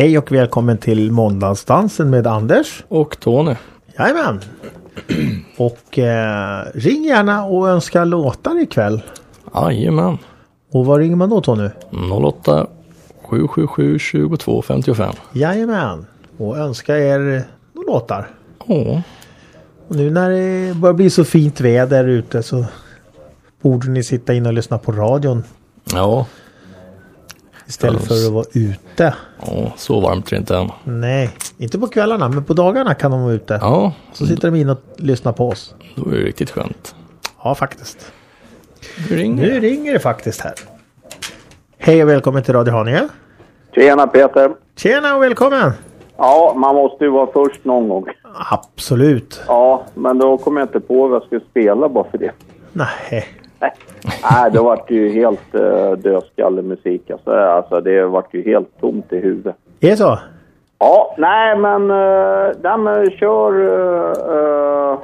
Hej och välkommen till måndagsdansen med Anders. Och Tony. Jajamän. Och eh, ring gärna och önska låtar ikväll. Jajamän. Och vad ringer man då Tony? 08 777 22 55. Jajamän. Och önska er några låtar. Ja. Och nu när det börjar bli så fint väder ute så borde ni sitta in och lyssna på radion Ja. Istället för att vara ute. Ja, så varmt är det inte än. Nej, inte på kvällarna men på dagarna kan de vara ute. Ja. Så sitter de in och lyssnar på oss. Då är det riktigt skönt. Ja, faktiskt. Nu ringer Nu ringer det faktiskt här. Hej och välkommen till Radio Haninge. Tjena Peter! Tjena och välkommen! Ja, man måste ju vara först någon gång. Absolut. Ja, men då kom jag inte på vad jag skulle spela bara för det. Nej. Nej, det vart ju helt uh, dödskallemusik. Alltså, alltså, det vart ju helt tomt i huvudet. Är det så? Ja, nej men... Uh, nej, men kör... Uh, uh,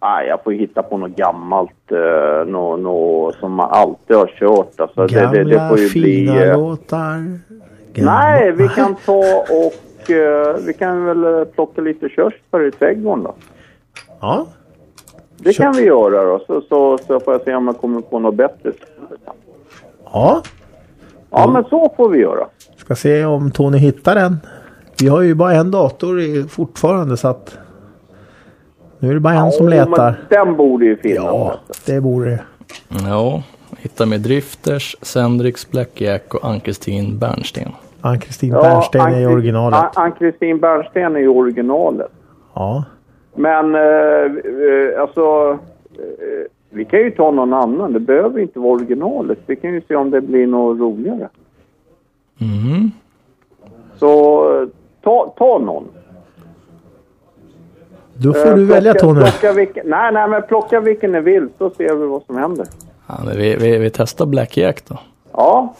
nej, jag får hitta på något gammalt. Uh, något nå, som man alltid har kört. Alltså, det, Gamla det, det får ju fina bli... uh, låtar. Gamla- Nej, vi kan ta och... eh, vi kan väl plocka lite körsbär i trädgården då. Ja. Det kan vi göra då, så, så, så får jag se om jag kommer på något bättre. Ja. Ja, men så får vi göra. Ska se om Tony hittar den. Vi har ju bara en dator i, fortfarande så att... Nu är det bara en som Ja, letar. Men den borde ju finnas. Ja, det borde det. Ja. Hitta med Drifters, Sendrix, Black Jack och Ann-Kristin Bernsten. Ann-Kristin Bernsten är i Ann- originalet. Ann- Ann-Kristin Bernsten är ju originalet. Ja. Men eh, eh, alltså, eh, vi kan ju ta någon annan. Det behöver inte vara originalet. Vi kan ju se om det blir något roligare. Mm. Så ta, ta någon. Då får Eh, du välja plocka- Tony. Plocka vilken, nej, nej, men plocka vilken ni vill så ser vi vad som händer. Ja, vi, vi, vi testar Black Jack då. Ja,